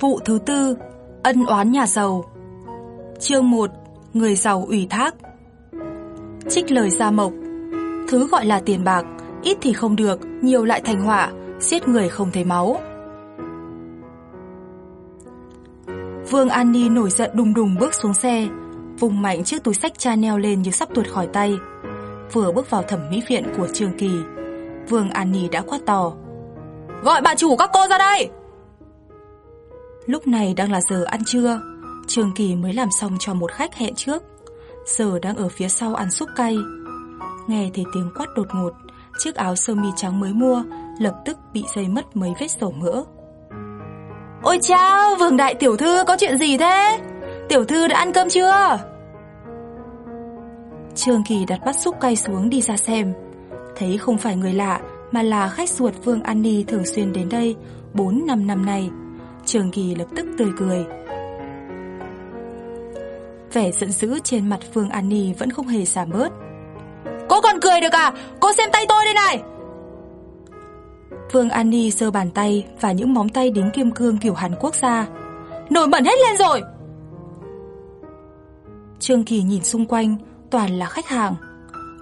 Vụ thứ tư, ân oán nhà giàu. Chương 1, người giàu ủy thác. Trích lời Gia Mộc. Thứ gọi là tiền bạc, ít thì không được, nhiều lại thành họa, giết người không thấy máu. Vương An Ni nổi giận đùng đùng bước xuống xe, vùng mạnh chiếc túi sách Chanel lên như sắp tuột khỏi tay. Vừa bước vào thẩm mỹ viện của Trường Kỳ, Vương An Ni đã quát to. Gọi bà chủ các cô ra đây! Lúc này đang là giờ ăn trưa, Trường Kỳ mới làm xong cho một khách hẹn trước. Giờ đang ở phía sau ăn súp cay. Nghe thấy tiếng quát đột ngột, chiếc áo sơ mi trắng mới mua lập tức bị dây mất mấy vết sổ mỡ. Ôi chao, Vương Đại Tiểu Thư có chuyện gì thế? Tiểu Thư đã ăn cơm chưa? Trường Kỳ đặt bát súp cay xuống đi ra xem. Thấy không phải người lạ mà là khách ruột Vương An Ni thường xuyên đến đây 4-5 năm nay. Trường Kỳ lập tức tươi cười. Vẻ giận dữ trên mặt Phương An Ni vẫn không hề giảm bớt. Cô còn cười được à? Cô xem tay tôi đây này! Phương An Ni sơ bàn tay và những móng tay đính kim cương kiểu Hàn Quốc ra. Nổi bẩn hết lên rồi! Trương Kỳ nhìn xung quanh, toàn là khách hàng.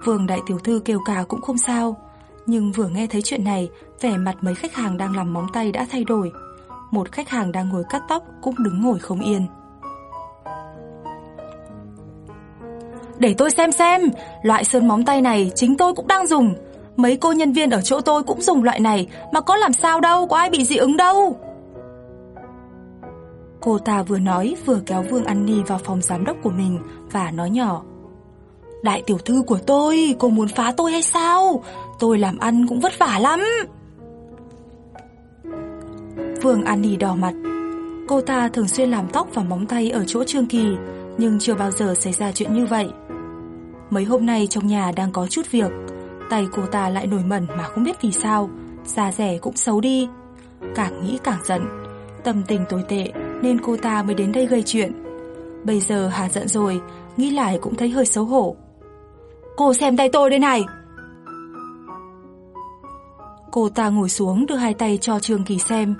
Vương Đại Tiểu Thư kêu ca cũng không sao, nhưng vừa nghe thấy chuyện này, vẻ mặt mấy khách hàng đang làm móng tay đã thay đổi một khách hàng đang ngồi cắt tóc cũng đứng ngồi không yên. Để tôi xem xem, loại sơn móng tay này chính tôi cũng đang dùng. Mấy cô nhân viên ở chỗ tôi cũng dùng loại này mà có làm sao đâu, có ai bị dị ứng đâu. Cô ta vừa nói vừa kéo Vương An Ni vào phòng giám đốc của mình và nói nhỏ. Đại tiểu thư của tôi, cô muốn phá tôi hay sao? Tôi làm ăn cũng vất vả lắm. Vương An Nhi đỏ mặt. Cô ta thường xuyên làm tóc và móng tay ở chỗ Trương Kỳ, nhưng chưa bao giờ xảy ra chuyện như vậy. Mấy hôm nay trong nhà đang có chút việc, tay cô ta lại nổi mẩn mà không biết vì sao, da rẻ cũng xấu đi. Càng nghĩ càng giận, tâm tình tồi tệ nên cô ta mới đến đây gây chuyện. Bây giờ hà giận rồi, nghĩ lại cũng thấy hơi xấu hổ. Cô xem tay tôi đây này! Cô ta ngồi xuống đưa hai tay cho Trương Kỳ xem.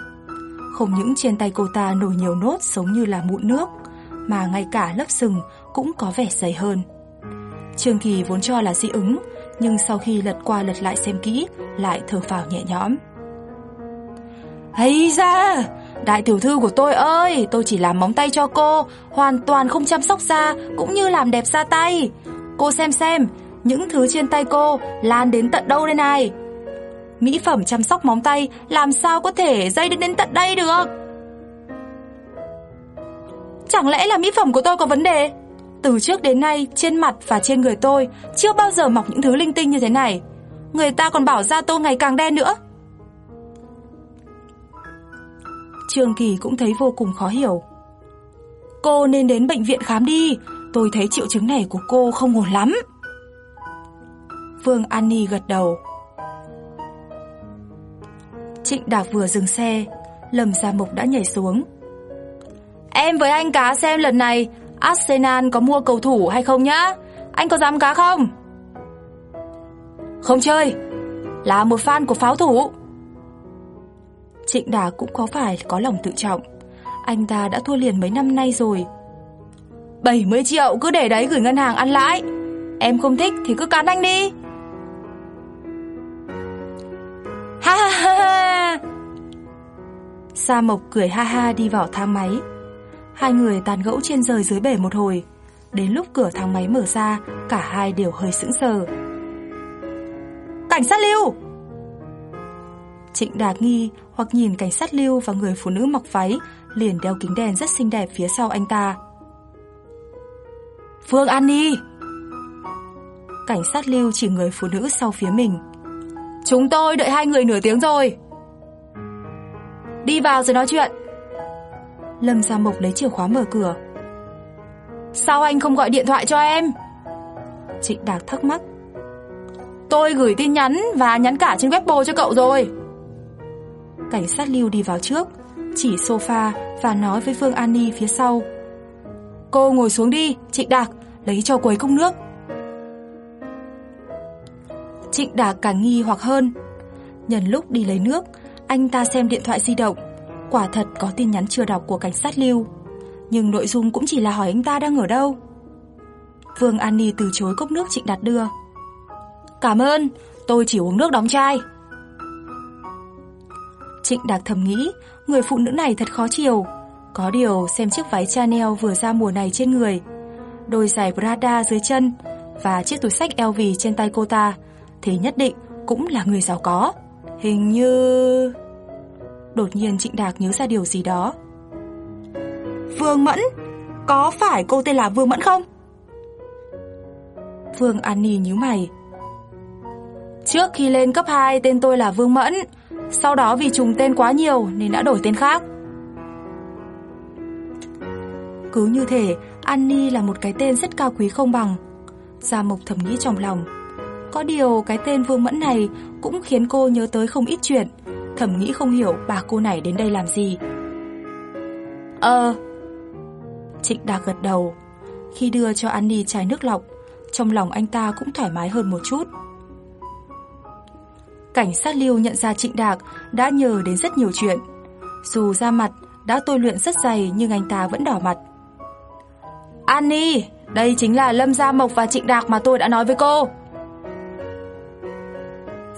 Không những trên tay cô ta nổi nhiều nốt giống như là mụn nước, mà ngay cả lớp sừng cũng có vẻ dày hơn. Trương Kỳ vốn cho là dị ứng, nhưng sau khi lật qua lật lại xem kỹ, lại thở phào nhẹ nhõm. Hay ra, đại tiểu thư của tôi ơi, tôi chỉ làm móng tay cho cô, hoàn toàn không chăm sóc da, cũng như làm đẹp da tay. Cô xem xem, những thứ trên tay cô lan đến tận đâu đây này mỹ phẩm chăm sóc móng tay làm sao có thể dây đến đến tận đây được? Chẳng lẽ là mỹ phẩm của tôi có vấn đề? Từ trước đến nay, trên mặt và trên người tôi chưa bao giờ mọc những thứ linh tinh như thế này. Người ta còn bảo da tôi ngày càng đen nữa. Trương Kỳ cũng thấy vô cùng khó hiểu. Cô nên đến bệnh viện khám đi, tôi thấy triệu chứng này của cô không ổn lắm. Phương Annie gật đầu. Trịnh Đạc vừa dừng xe, Lâm Gia mộc đã nhảy xuống. Em với anh cá xem lần này Arsenal có mua cầu thủ hay không nhá? Anh có dám cá không? Không chơi, là một fan của pháo thủ. Trịnh Đà cũng có phải có lòng tự trọng. Anh ta đã thua liền mấy năm nay rồi. 70 triệu cứ để đấy gửi ngân hàng ăn lãi. Em không thích thì cứ cắn anh đi. Ha ha ha ha. Sa Mộc cười ha ha đi vào thang máy. Hai người tàn gẫu trên rời dưới bể một hồi. Đến lúc cửa thang máy mở ra, cả hai đều hơi sững sờ. Cảnh sát lưu! Trịnh Đạt nghi hoặc nhìn cảnh sát lưu và người phụ nữ mặc váy liền đeo kính đèn rất xinh đẹp phía sau anh ta. Phương An Ni! Cảnh sát lưu chỉ người phụ nữ sau phía mình. Chúng tôi đợi hai người nửa tiếng rồi. Đi vào rồi nói chuyện. Lâm Gia Mộc lấy chìa khóa mở cửa. Sao anh không gọi điện thoại cho em? Trịnh Đạc thắc mắc. Tôi gửi tin nhắn và nhắn cả trên Weibo cho cậu rồi. Cảnh sát lưu đi vào trước, chỉ sofa và nói với Phương An Ni phía sau. Cô ngồi xuống đi, Trịnh Đạc, lấy cho quấy cốc nước. Trịnh Đà càng nghi hoặc hơn. Nhân lúc đi lấy nước, anh ta xem điện thoại di động. Quả thật có tin nhắn chưa đọc của cảnh sát lưu. Nhưng nội dung cũng chỉ là hỏi anh ta đang ở đâu. Vương An Ni từ chối cốc nước Trịnh Đạt đưa. Cảm ơn, tôi chỉ uống nước đóng chai. Trịnh Đạt thầm nghĩ, người phụ nữ này thật khó chiều. Có điều xem chiếc váy Chanel vừa ra mùa này trên người, đôi giày Prada dưới chân và chiếc túi xách LV trên tay cô ta thì nhất định cũng là người giàu có. Hình như... Đột nhiên Trịnh Đạc nhớ ra điều gì đó. Vương Mẫn, có phải cô tên là Vương Mẫn không? Vương An Ni nhíu mày. Trước khi lên cấp 2 tên tôi là Vương Mẫn, sau đó vì trùng tên quá nhiều nên đã đổi tên khác. Cứ như thể Annie là một cái tên rất cao quý không bằng. Gia Mộc thầm nghĩ trong lòng. Có điều cái tên Vương Mẫn này cũng khiến cô nhớ tới không ít chuyện, thẩm nghĩ không hiểu bà cô này đến đây làm gì. Ờ. Trịnh Đạc gật đầu. Khi đưa cho Annie chai nước lọc, trong lòng anh ta cũng thoải mái hơn một chút. Cảnh sát Lưu nhận ra Trịnh Đạc đã nhờ đến rất nhiều chuyện. Dù da mặt đã tôi luyện rất dày nhưng anh ta vẫn đỏ mặt. Annie, đây chính là Lâm Gia Mộc và Trịnh Đạc mà tôi đã nói với cô.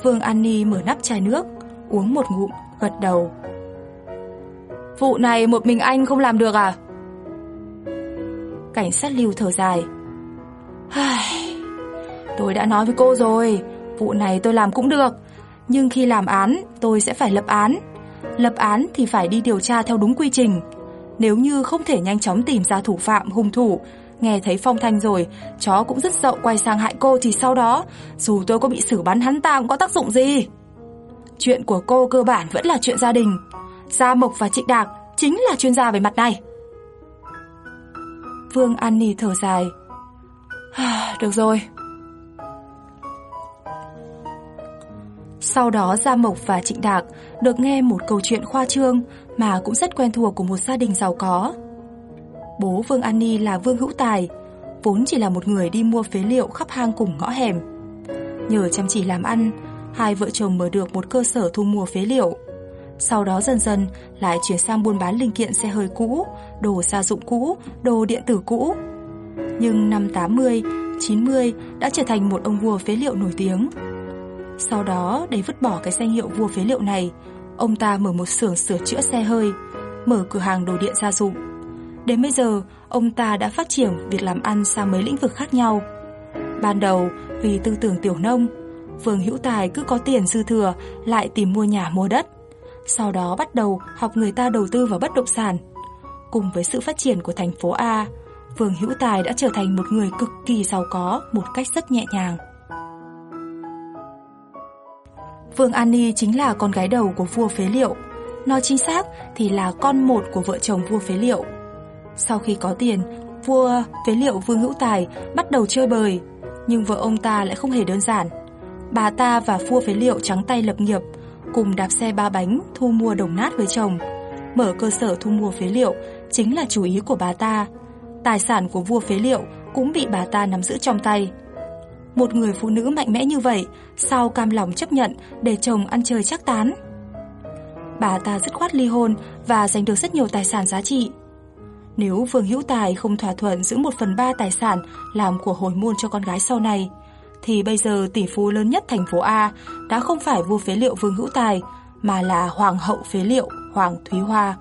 Vương An Ni mở nắp chai nước, uống một ngụm, gật đầu. Vụ này một mình anh không làm được à? Cảnh sát lưu thở dài. Tôi đã nói với cô rồi, vụ này tôi làm cũng được, nhưng khi làm án tôi sẽ phải lập án. Lập án thì phải đi điều tra theo đúng quy trình. Nếu như không thể nhanh chóng tìm ra thủ phạm, hung thủ, nghe thấy phong thanh rồi, chó cũng rất sợ quay sang hại cô thì sau đó, dù tôi có bị xử bắn hắn ta cũng có tác dụng gì. Chuyện của cô cơ bản vẫn là chuyện gia đình. Gia Mộc và Trịnh Đạc chính là chuyên gia về mặt này. Vương An Nì thở dài. À, được rồi. Sau đó Gia Mộc và Trịnh Đạc được nghe một câu chuyện khoa trương mà cũng rất quen thuộc của một gia đình giàu có. Bố Vương An Ni là Vương Hữu Tài, vốn chỉ là một người đi mua phế liệu khắp hang cùng ngõ hẻm. Nhờ chăm chỉ làm ăn, hai vợ chồng mở được một cơ sở thu mua phế liệu. Sau đó dần dần lại chuyển sang buôn bán linh kiện xe hơi cũ, đồ gia dụng cũ, đồ điện tử cũ. Nhưng năm 80, 90 đã trở thành một ông vua phế liệu nổi tiếng. Sau đó, để vứt bỏ cái danh hiệu vua phế liệu này, ông ta mở một xưởng sửa chữa xe hơi, mở cửa hàng đồ điện gia dụng. Đến bây giờ, ông ta đã phát triển việc làm ăn sang mấy lĩnh vực khác nhau. Ban đầu, vì tư tưởng tiểu nông, Vương Hữu Tài cứ có tiền dư thừa lại tìm mua nhà mua đất. Sau đó bắt đầu học người ta đầu tư vào bất động sản. Cùng với sự phát triển của thành phố A, Vương Hữu Tài đã trở thành một người cực kỳ giàu có một cách rất nhẹ nhàng. Vương An Ni chính là con gái đầu của vua phế liệu. Nói chính xác thì là con một của vợ chồng vua phế liệu. Sau khi có tiền, vua phế liệu Vương Hữu Tài bắt đầu chơi bời, nhưng vợ ông ta lại không hề đơn giản. Bà ta và vua phế liệu trắng tay lập nghiệp, cùng đạp xe ba bánh thu mua đồng nát với chồng. Mở cơ sở thu mua phế liệu chính là chủ ý của bà ta. Tài sản của vua phế liệu cũng bị bà ta nắm giữ trong tay. Một người phụ nữ mạnh mẽ như vậy, sao cam lòng chấp nhận để chồng ăn chơi chắc tán? Bà ta dứt khoát ly hôn và giành được rất nhiều tài sản giá trị. Nếu Vương Hữu Tài không thỏa thuận giữ một phần ba tài sản làm của hồi môn cho con gái sau này, thì bây giờ tỷ phú lớn nhất thành phố A đã không phải vua phế liệu Vương Hữu Tài, mà là hoàng hậu phế liệu Hoàng Thúy Hoa.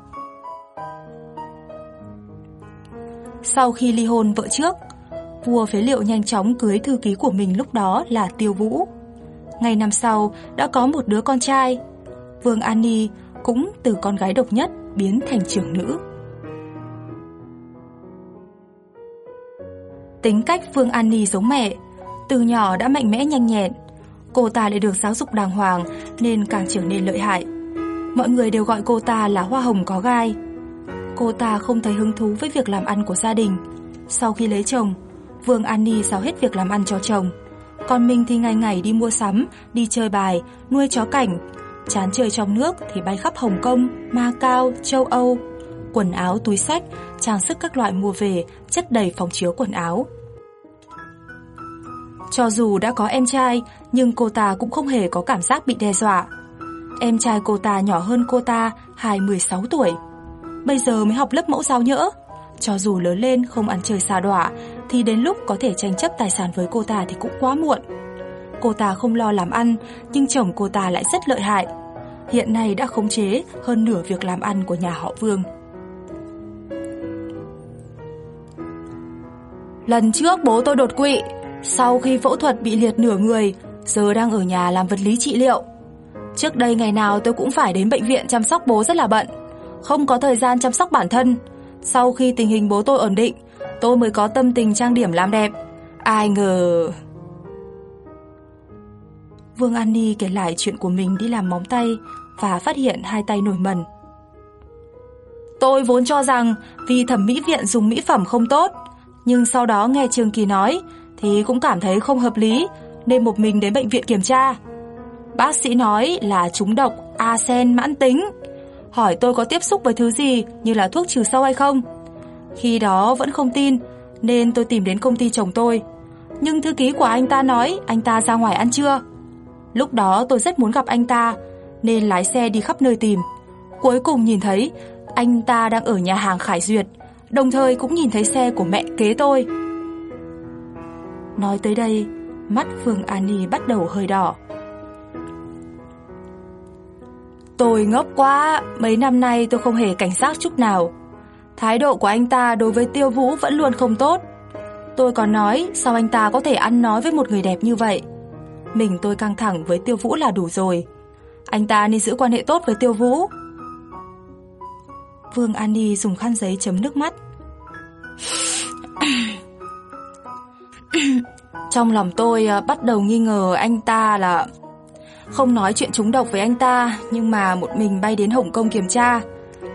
Sau khi ly hôn vợ trước, vua phế liệu nhanh chóng cưới thư ký của mình lúc đó là Tiêu Vũ. Ngày năm sau đã có một đứa con trai. Vương An Ni cũng từ con gái độc nhất biến thành trưởng nữ. Tính cách Phương An Ni giống mẹ, từ nhỏ đã mạnh mẽ nhanh nhẹn. Cô ta lại được giáo dục đàng hoàng nên càng trở nên lợi hại. Mọi người đều gọi cô ta là hoa hồng có gai. Cô ta không thấy hứng thú với việc làm ăn của gia đình. Sau khi lấy chồng, Vương An Ni giao hết việc làm ăn cho chồng. Còn mình thì ngày ngày đi mua sắm, đi chơi bài, nuôi chó cảnh. Chán chơi trong nước thì bay khắp Hồng Kông, Macau, châu Âu. Quần áo, túi sách, trang sức các loại mua về, chất đầy phòng chiếu quần áo. Cho dù đã có em trai, nhưng cô ta cũng không hề có cảm giác bị đe dọa. Em trai cô ta nhỏ hơn cô ta, 2-16 tuổi. Bây giờ mới học lớp mẫu giáo nhỡ. Cho dù lớn lên không ăn chơi xa đọa, thì đến lúc có thể tranh chấp tài sản với cô ta thì cũng quá muộn. Cô ta không lo làm ăn, nhưng chồng cô ta lại rất lợi hại. Hiện nay đã khống chế hơn nửa việc làm ăn của nhà họ Vương. Lần trước bố tôi đột quỵ, sau khi phẫu thuật bị liệt nửa người, giờ đang ở nhà làm vật lý trị liệu. Trước đây ngày nào tôi cũng phải đến bệnh viện chăm sóc bố rất là bận, không có thời gian chăm sóc bản thân. Sau khi tình hình bố tôi ổn định, tôi mới có tâm tình trang điểm làm đẹp. Ai ngờ... Vương An Ni kể lại chuyện của mình đi làm móng tay và phát hiện hai tay nổi mẩn. Tôi vốn cho rằng vì thẩm mỹ viện dùng mỹ phẩm không tốt, nhưng sau đó nghe Trương Kỳ nói thì cũng cảm thấy không hợp lý nên một mình đến bệnh viện kiểm tra. Bác sĩ nói là trúng độc arsen mãn tính. Hỏi tôi có tiếp xúc với thứ gì như là thuốc trừ sâu hay không. Khi đó vẫn không tin nên tôi tìm đến công ty chồng tôi. Nhưng thư ký của anh ta nói anh ta ra ngoài ăn trưa. Lúc đó tôi rất muốn gặp anh ta nên lái xe đi khắp nơi tìm. Cuối cùng nhìn thấy anh ta đang ở nhà hàng Khải Duyệt, đồng thời cũng nhìn thấy xe của mẹ kế tôi. Nói tới đây, mắt Phương Ani bắt đầu hơi đỏ. Tôi ngốc quá, mấy năm nay tôi không hề cảnh giác chút nào. Thái độ của anh ta đối với Tiêu Vũ vẫn luôn không tốt. Tôi còn nói sao anh ta có thể ăn nói với một người đẹp như vậy. Mình tôi căng thẳng với Tiêu Vũ là đủ rồi. Anh ta nên giữ quan hệ tốt với Tiêu Vũ. Vương An Ni dùng khăn giấy chấm nước mắt. Trong lòng tôi à, bắt đầu nghi ngờ anh ta là không nói chuyện trúng độc với anh ta, nhưng mà một mình bay đến Hồng Kông kiểm tra.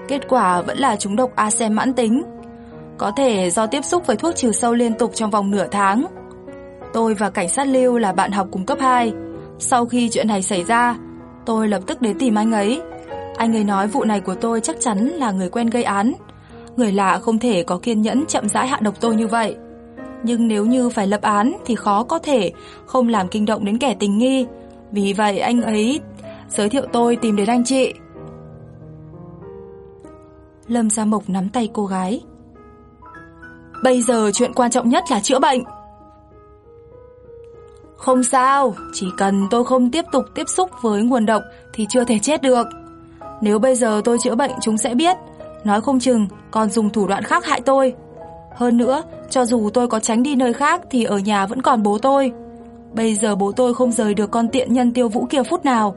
Kết quả vẫn là trúng độc arsen mãn tính. Có thể do tiếp xúc với thuốc trừ sâu liên tục trong vòng nửa tháng. Tôi và cảnh sát Lưu là bạn học cùng cấp 2. Sau khi chuyện này xảy ra, tôi lập tức đến tìm anh ấy. Anh ấy nói vụ này của tôi chắc chắn là người quen gây án. Người lạ không thể có kiên nhẫn chậm rãi hạ độc tôi như vậy. Nhưng nếu như phải lập án thì khó có thể không làm kinh động đến kẻ tình nghi. Vì vậy anh ấy giới thiệu tôi tìm đến anh chị. Lâm Gia Mộc nắm tay cô gái. Bây giờ chuyện quan trọng nhất là chữa bệnh. Không sao, chỉ cần tôi không tiếp tục tiếp xúc với nguồn độc thì chưa thể chết được. Nếu bây giờ tôi chữa bệnh chúng sẽ biết, nói không chừng còn dùng thủ đoạn khác hại tôi. Hơn nữa, cho dù tôi có tránh đi nơi khác thì ở nhà vẫn còn bố tôi. Bây giờ bố tôi không rời được con tiện nhân tiêu vũ kia phút nào.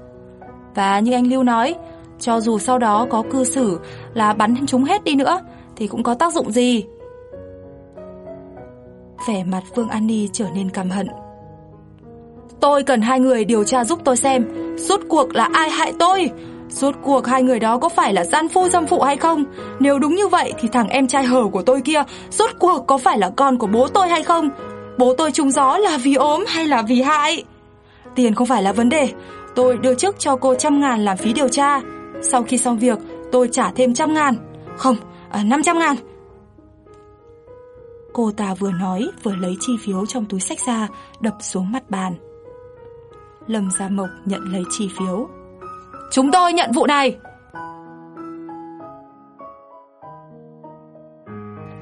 Và như anh Lưu nói, cho dù sau đó có cư xử là bắn chúng hết đi nữa thì cũng có tác dụng gì. Vẻ mặt Vương An Ni trở nên căm hận. Tôi cần hai người điều tra giúp tôi xem Suốt cuộc là ai hại tôi Suốt cuộc hai người đó có phải là gian phu dâm phụ hay không? Nếu đúng như vậy Thì thằng em trai hở của tôi kia Suốt cuộc có phải là con của bố tôi hay không? Bố tôi trúng gió là vì ốm hay là vì hại? Tiền không phải là vấn đề. Tôi đưa trước cho cô trăm ngàn làm phí điều tra. Sau khi xong việc Tôi trả thêm trăm ngàn. Không, à, năm trăm ngàn. Cô ta vừa nói vừa lấy chi phiếu trong túi sách ra Đập xuống mặt bàn. Lâm Gia Mộc nhận lấy chi phiếu. Chúng tôi nhận vụ này.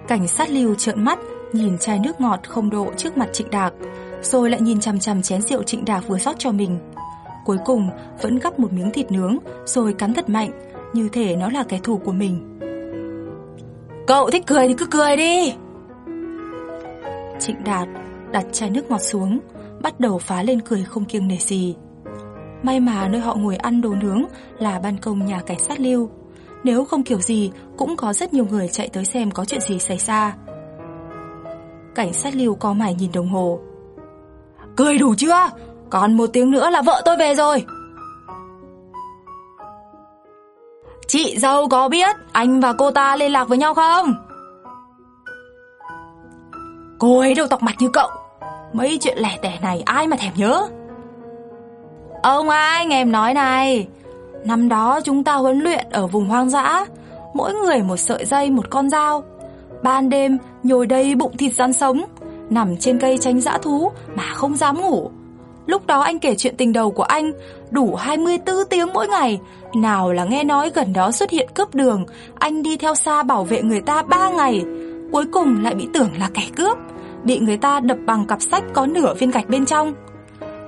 Cảnh sát lưu trợn mắt, nhìn chai nước ngọt không độ trước mặt Trịnh Đạc, rồi lại nhìn chằm chằm chén rượu Trịnh Đạc vừa rót cho mình. Cuối cùng vẫn gắp một miếng thịt nướng, rồi cắn thật mạnh, như thể nó là kẻ thù của mình. Cậu thích cười thì cứ cười đi. Trịnh Đạt đặt chai nước ngọt xuống, bắt đầu phá lên cười không kiêng nể gì. May mà nơi họ ngồi ăn đồ nướng là ban công nhà cảnh sát lưu. Nếu không kiểu gì, cũng có rất nhiều người chạy tới xem có chuyện gì xảy ra. Cảnh sát lưu có mày nhìn đồng hồ. Cười đủ chưa? Còn một tiếng nữa là vợ tôi về rồi. Chị dâu có biết anh và cô ta liên lạc với nhau không? Cô ấy đâu tọc mặt như cậu Mấy chuyện lẻ tẻ này ai mà thèm nhớ Ờ, Ông ai nghe em nói này. Năm đó chúng ta huấn luyện ở vùng hoang dã, Mỗi người một sợi dây, một con dao. Ban đêm, nhồi đầy bụng thịt rắn sống, Nằm trên cây tranh dã thú mà không dám ngủ. Lúc đó anh kể chuyện tình đầu của anh, Đủ 24 tiếng mỗi ngày. Nào là nghe nói gần đó xuất hiện cướp đường, Anh đi theo xa bảo vệ người ta 3 ngày. Cuối cùng lại bị tưởng là kẻ cướp, Bị người ta đập bằng cặp sách có nửa viên gạch bên trong.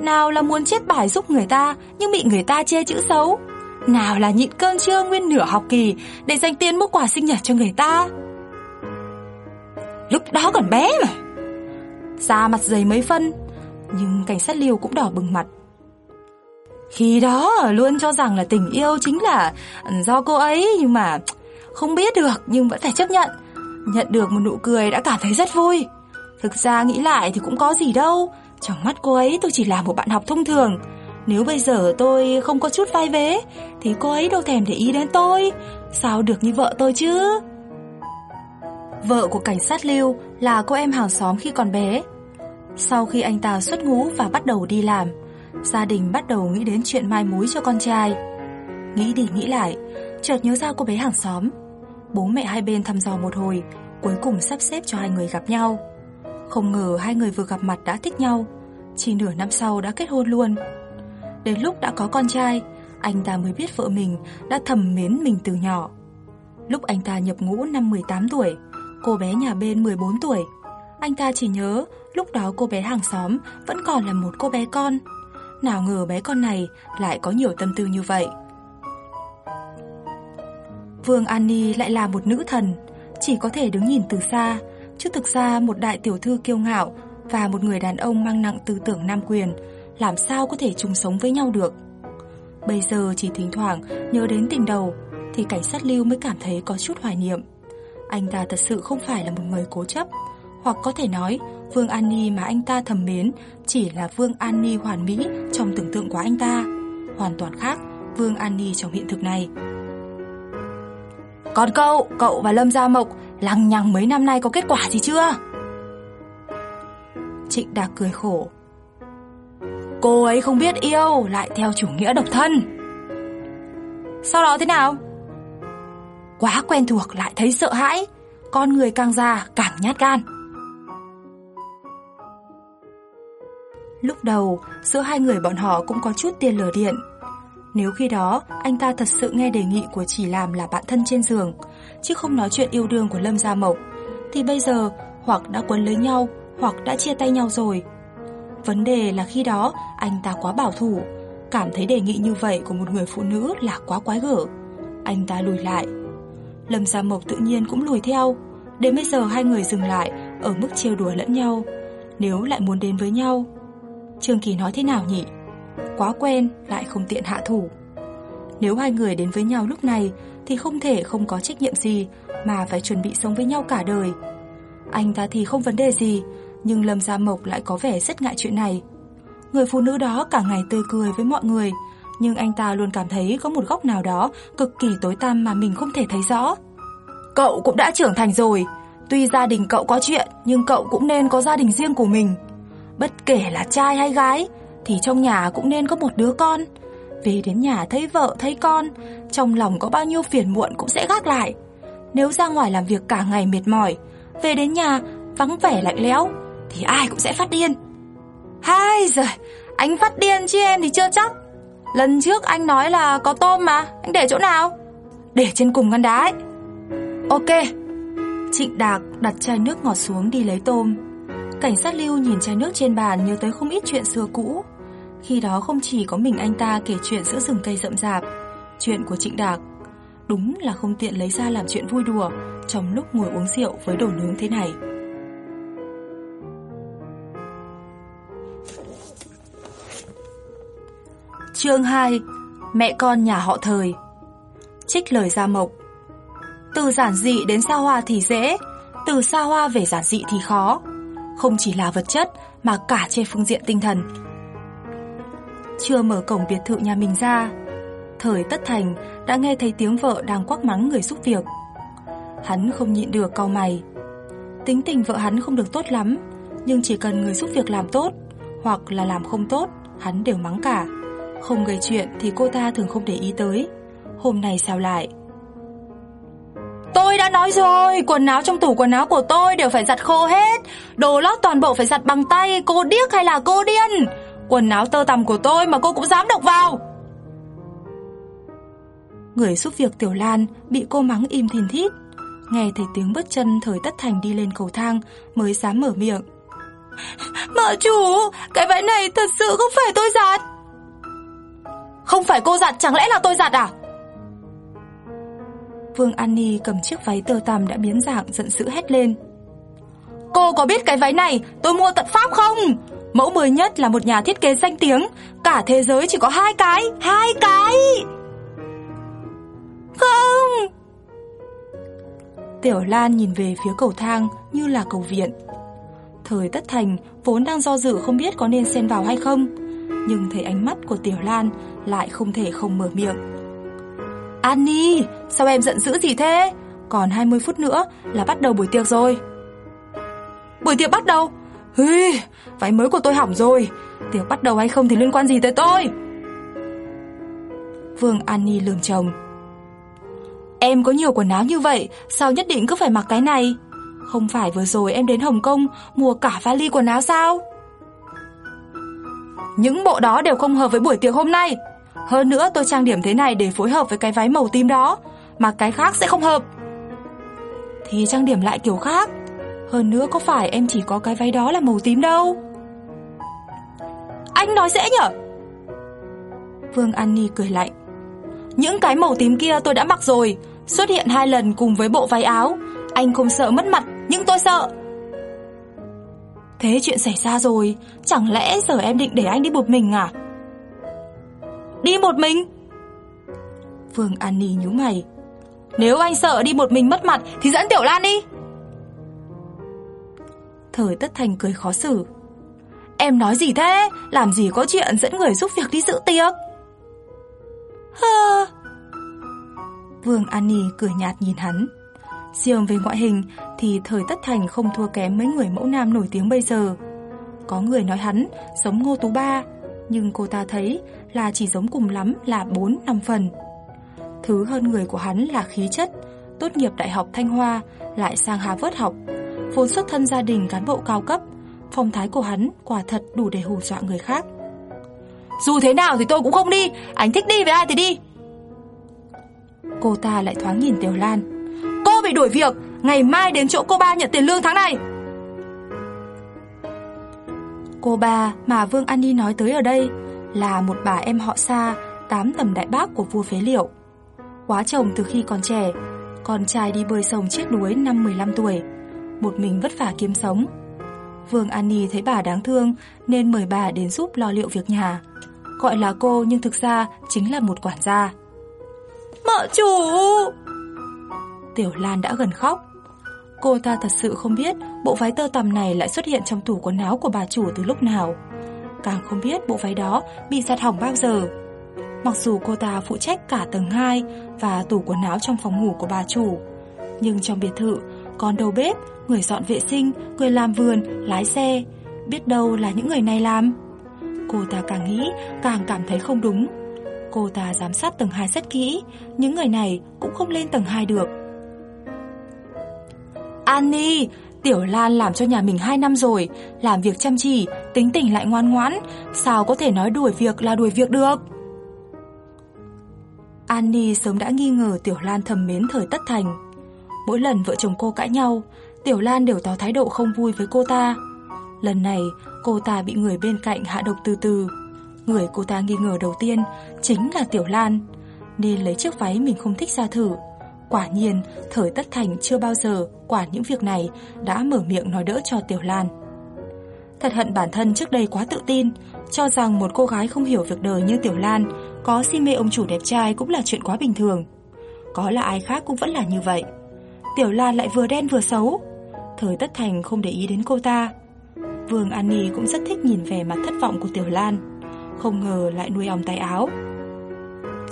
Nào là muốn chết bài giúp người ta, Nhưng bị người ta chê chữ xấu? Nào là nhịn cơn trưa nguyên nửa học kỳ Để dành tiền mua quà sinh nhật cho người ta? Lúc đó còn bé mà. Da mặt dày mấy phân, Nhưng cảnh sát liều cũng đỏ bừng mặt. Khi đó luôn cho rằng là tình yêu chính là ừ, do cô ấy, Nhưng mà không biết được, nhưng vẫn phải chấp nhận. Nhận được một nụ cười đã cảm thấy rất vui. Thực ra nghĩ lại thì cũng có gì đâu. Trong mắt cô ấy tôi chỉ là một bạn học thông thường. Nếu bây giờ tôi không có chút vai vế, Thì cô ấy đâu thèm để ý đến tôi. Sao được như vợ tôi chứ? Vợ của cảnh sát Lưu là cô em hàng xóm khi còn bé. Sau khi anh ta xuất ngũ và bắt đầu đi làm, Gia đình bắt đầu nghĩ đến chuyện mai mối cho con trai. Nghĩ đi nghĩ lại, Chợt nhớ ra cô bé hàng xóm. Bố mẹ hai bên thăm dò một hồi, Cuối cùng sắp xếp cho hai người gặp nhau không ngờ hai người vừa gặp mặt đã thích nhau. Chỉ nửa năm sau đã kết hôn luôn. Đến lúc đã có con trai, Anh ta mới biết vợ mình đã thầm mến mình từ nhỏ. Lúc anh ta nhập ngũ năm 18 tuổi, Cô bé nhà bên 14 tuổi. Anh ta chỉ nhớ lúc đó cô bé hàng xóm vẫn còn là một cô bé con. Nào ngờ bé con này lại có nhiều tâm tư như vậy. Vương An Ni lại là một nữ thần, Chỉ có thể đứng nhìn từ xa chứ thực ra một đại tiểu thư kiêu ngạo và một người đàn ông mang nặng tư tưởng nam quyền làm sao có thể chung sống với nhau được. Bây giờ chỉ thỉnh thoảng nhớ đến tình đầu thì cảnh sát lưu mới cảm thấy có chút hoài niệm. Anh ta thật sự không phải là một người cố chấp, hoặc có thể nói Vương An Ni mà anh ta thầm mến chỉ là Vương An Ni hoàn mỹ trong tưởng tượng của anh ta, hoàn toàn khác Vương An Ni trong hiện thực này. Còn cậu, cậu và Lâm Gia Mộc lằng nhằng mấy năm nay có kết quả gì chưa? Trịnh Đạc cười khổ. Cô ấy không biết yêu, lại theo chủ nghĩa độc thân. Sau đó thế nào? Quá quen thuộc lại thấy sợ hãi, con người càng già càng nhát gan. Lúc đầu, giữa hai người bọn họ cũng có chút tiền lửa điện. Nếu khi đó anh ta thật sự nghe đề nghị của chỉ làm là bạn thân trên giường, chứ không nói chuyện yêu đương của Lâm Gia Mộc, thì bây giờ hoặc đã quấn lấy nhau hoặc đã chia tay nhau rồi. Vấn đề là khi đó anh ta quá bảo thủ, cảm thấy đề nghị như vậy của một người phụ nữ là quá quái gở. Anh ta lùi lại. Lâm Gia Mộc tự nhiên cũng lùi theo. Đến bây giờ hai người dừng lại ở mức trêu đùa lẫn nhau. Nếu lại muốn đến với nhau, Trương Kỳ nói thế nào nhỉ? Quá quen lại không tiện hạ thủ. Nếu hai người đến với nhau lúc này thì không thể không có trách nhiệm gì mà phải chuẩn bị sống với nhau cả đời. Anh ta thì không vấn đề gì, nhưng Lâm Gia Mộc lại có vẻ rất ngại chuyện này. Người phụ nữ đó cả ngày tươi cười với mọi người, nhưng anh ta luôn cảm thấy có một góc nào đó cực kỳ tối tăm mà mình không thể thấy rõ. Cậu cũng đã trưởng thành rồi, tuy gia đình cậu có chuyện nhưng cậu cũng nên có gia đình riêng của mình. Bất kể là trai hay gái thì trong nhà cũng nên có một đứa con. Về đến nhà thấy vợ thấy con Trong lòng có bao nhiêu phiền muộn cũng sẽ gác lại. Nếu ra ngoài làm việc cả ngày mệt mỏi Về đến nhà vắng vẻ lạnh lẽo Thì ai cũng sẽ phát điên. Hai giời, Anh phát điên chứ em thì chưa chắc. Lần trước anh nói là có tôm mà Anh để chỗ nào? Để trên cùng ngăn đá ấy. Ok. Trịnh Đạc đặt chai nước ngọt xuống đi lấy tôm. Cảnh sát lưu nhìn chai nước trên bàn Nhớ tới không ít chuyện xưa cũ khi đó không chỉ có mình anh ta kể chuyện giữa rừng cây rậm rạp, chuyện của Trịnh Đạc. Đúng là không tiện lấy ra làm chuyện vui đùa trong lúc ngồi uống rượu với đồ nướng thế này. Chương 2 Mẹ con nhà họ thời Trích lời Gia Mộc Từ giản dị đến xa hoa thì dễ Từ xa hoa về giản dị thì khó không chỉ là vật chất Mà cả trên phương diện tinh thần chưa mở cổng biệt thự nhà mình ra. Thời Tất Thành đã nghe thấy tiếng vợ đang quắc mắng người giúp việc. Hắn không nhịn được cau mày. Tính tình vợ hắn không được tốt lắm, nhưng chỉ cần người giúp việc làm tốt hoặc là làm không tốt, hắn đều mắng cả. Không gây chuyện thì cô ta thường không để ý tới. Hôm nay sao lại? Tôi đã nói rồi, quần áo trong tủ quần áo của tôi đều phải giặt khô hết. Đồ lót toàn bộ phải giặt bằng tay, cô điếc hay là cô điên? Quần áo tơ tằm của tôi mà cô cũng dám độc vào. Người giúp việc Tiểu Lan bị cô mắng im thìn thít. Nghe thấy tiếng bước chân thời tất thành đi lên cầu thang mới dám mở miệng. Mợ chủ, cái váy này thật sự không phải tôi giặt. Không phải cô giặt, chẳng lẽ là tôi giặt à? Vương An Ni cầm chiếc váy tơ tằm đã biến dạng giận dữ hét lên. Cô có biết cái váy này tôi mua tận Pháp không? Mẫu mới nhất là một nhà thiết kế danh tiếng, cả thế giới chỉ có hai cái, hai cái. Không. Tiểu Lan nhìn về phía cầu thang như là cầu viện. Thời Tất Thành vốn đang do dự không biết có nên xen vào hay không, nhưng thấy ánh mắt của Tiểu Lan lại không thể không mở miệng. Annie, sao em giận dữ gì thế? Còn 20 phút nữa là bắt đầu buổi tiệc rồi. Buổi tiệc bắt đầu? Hì, váy mới của tôi hỏng rồi. Tiệc bắt đầu hay không thì liên quan gì tới tôi? Vương Annie lườm chồng. Em có nhiều quần áo như vậy, sao nhất định cứ phải mặc cái này? Không phải vừa rồi em đến Hồng Kông mua cả vali quần áo sao? Những bộ đó đều không hợp với buổi tiệc hôm nay. Hơn nữa tôi trang điểm thế này để phối hợp với cái váy màu tím đó, mà cái khác sẽ không hợp. Thì trang điểm lại kiểu khác. Hơn nữa có phải em chỉ có cái váy đó là màu tím đâu. Anh nói dễ nhở? Vương An Ni cười lạnh. Những cái màu tím kia tôi đã mặc rồi, xuất hiện hai lần cùng với bộ váy áo. Anh không sợ mất mặt, nhưng tôi sợ. Thế chuyện xảy ra rồi, chẳng lẽ giờ em định để anh đi một mình à? Đi một mình? Phương An Ni nhíu mày. Nếu anh sợ đi một mình mất mặt thì dẫn Tiểu Lan đi. Thời Tất Thành cười khó xử. Em nói gì thế? Làm gì có chuyện dẫn người giúp việc đi dự tiệc? Hơ. Vương An Nhi cười nhạt nhìn hắn. Riêng về ngoại hình thì thời Tất Thành không thua kém mấy người mẫu nam nổi tiếng bây giờ. Có người nói hắn giống Ngô Tú Ba, nhưng cô ta thấy là chỉ giống cùng lắm là 4-5 phần. Thứ hơn người của hắn là khí chất, tốt nghiệp đại học Thanh Hoa, lại sang Harvard học, vốn xuất thân gia đình cán bộ cao cấp, phong thái của hắn quả thật đủ để hù dọa người khác. Dù thế nào thì tôi cũng không đi, anh thích đi với ai thì đi. Cô ta lại thoáng nhìn Tiểu Lan. Cô bị đuổi việc, ngày mai đến chỗ cô ba nhận tiền lương tháng này. Cô ba mà Vương An Ni nói tới ở đây là một bà em họ xa, tám tầm đại bác của vua phế liệu. Quá chồng từ khi còn trẻ, con trai đi bơi sông chết đuối năm 15 tuổi, một mình vất vả kiếm sống. Vương An Ni thấy bà đáng thương nên mời bà đến giúp lo liệu việc nhà. Gọi là cô nhưng thực ra chính là một quản gia. Mợ chủ! Tiểu Lan đã gần khóc. Cô ta thật sự không biết bộ váy tơ tằm này lại xuất hiện trong tủ quần áo của bà chủ từ lúc nào. Càng không biết bộ váy đó bị giặt hỏng bao giờ. Mặc dù cô ta phụ trách cả tầng 2 và tủ quần áo trong phòng ngủ của bà chủ, nhưng trong biệt thự còn đầu bếp, người dọn vệ sinh, người làm vườn, lái xe, biết đâu là những người này làm. Cô ta càng nghĩ càng cảm thấy không đúng. Cô ta giám sát tầng 2 rất kỹ, những người này cũng không lên tầng 2 được. Annie, Tiểu Lan làm cho nhà mình 2 năm rồi, làm việc chăm chỉ, tính tình lại ngoan ngoãn, sao có thể nói đuổi việc là đuổi việc được? Annie sớm đã nghi ngờ Tiểu Lan thầm mến thời tất thành. Mỗi lần vợ chồng cô cãi nhau, Tiểu Lan đều tỏ thái độ không vui với cô ta. Lần này, cô ta bị người bên cạnh hạ độc từ từ. Người cô ta nghi ngờ đầu tiên chính là Tiểu Lan, nên lấy chiếc váy mình không thích ra thử. Quả nhiên, thời tất thành chưa bao giờ quản những việc này đã mở miệng nói đỡ cho Tiểu Lan. Thật hận bản thân trước đây quá tự tin, cho rằng một cô gái không hiểu việc đời như Tiểu Lan có si mê ông chủ đẹp trai cũng là chuyện quá bình thường. Có là ai khác cũng vẫn là như vậy. Tiểu Lan lại vừa đen vừa xấu. Thời Tất Thành không để ý đến cô ta. Vương An Nhi cũng rất thích nhìn vẻ mặt thất vọng của Tiểu Lan. Không ngờ lại nuôi ong tay áo.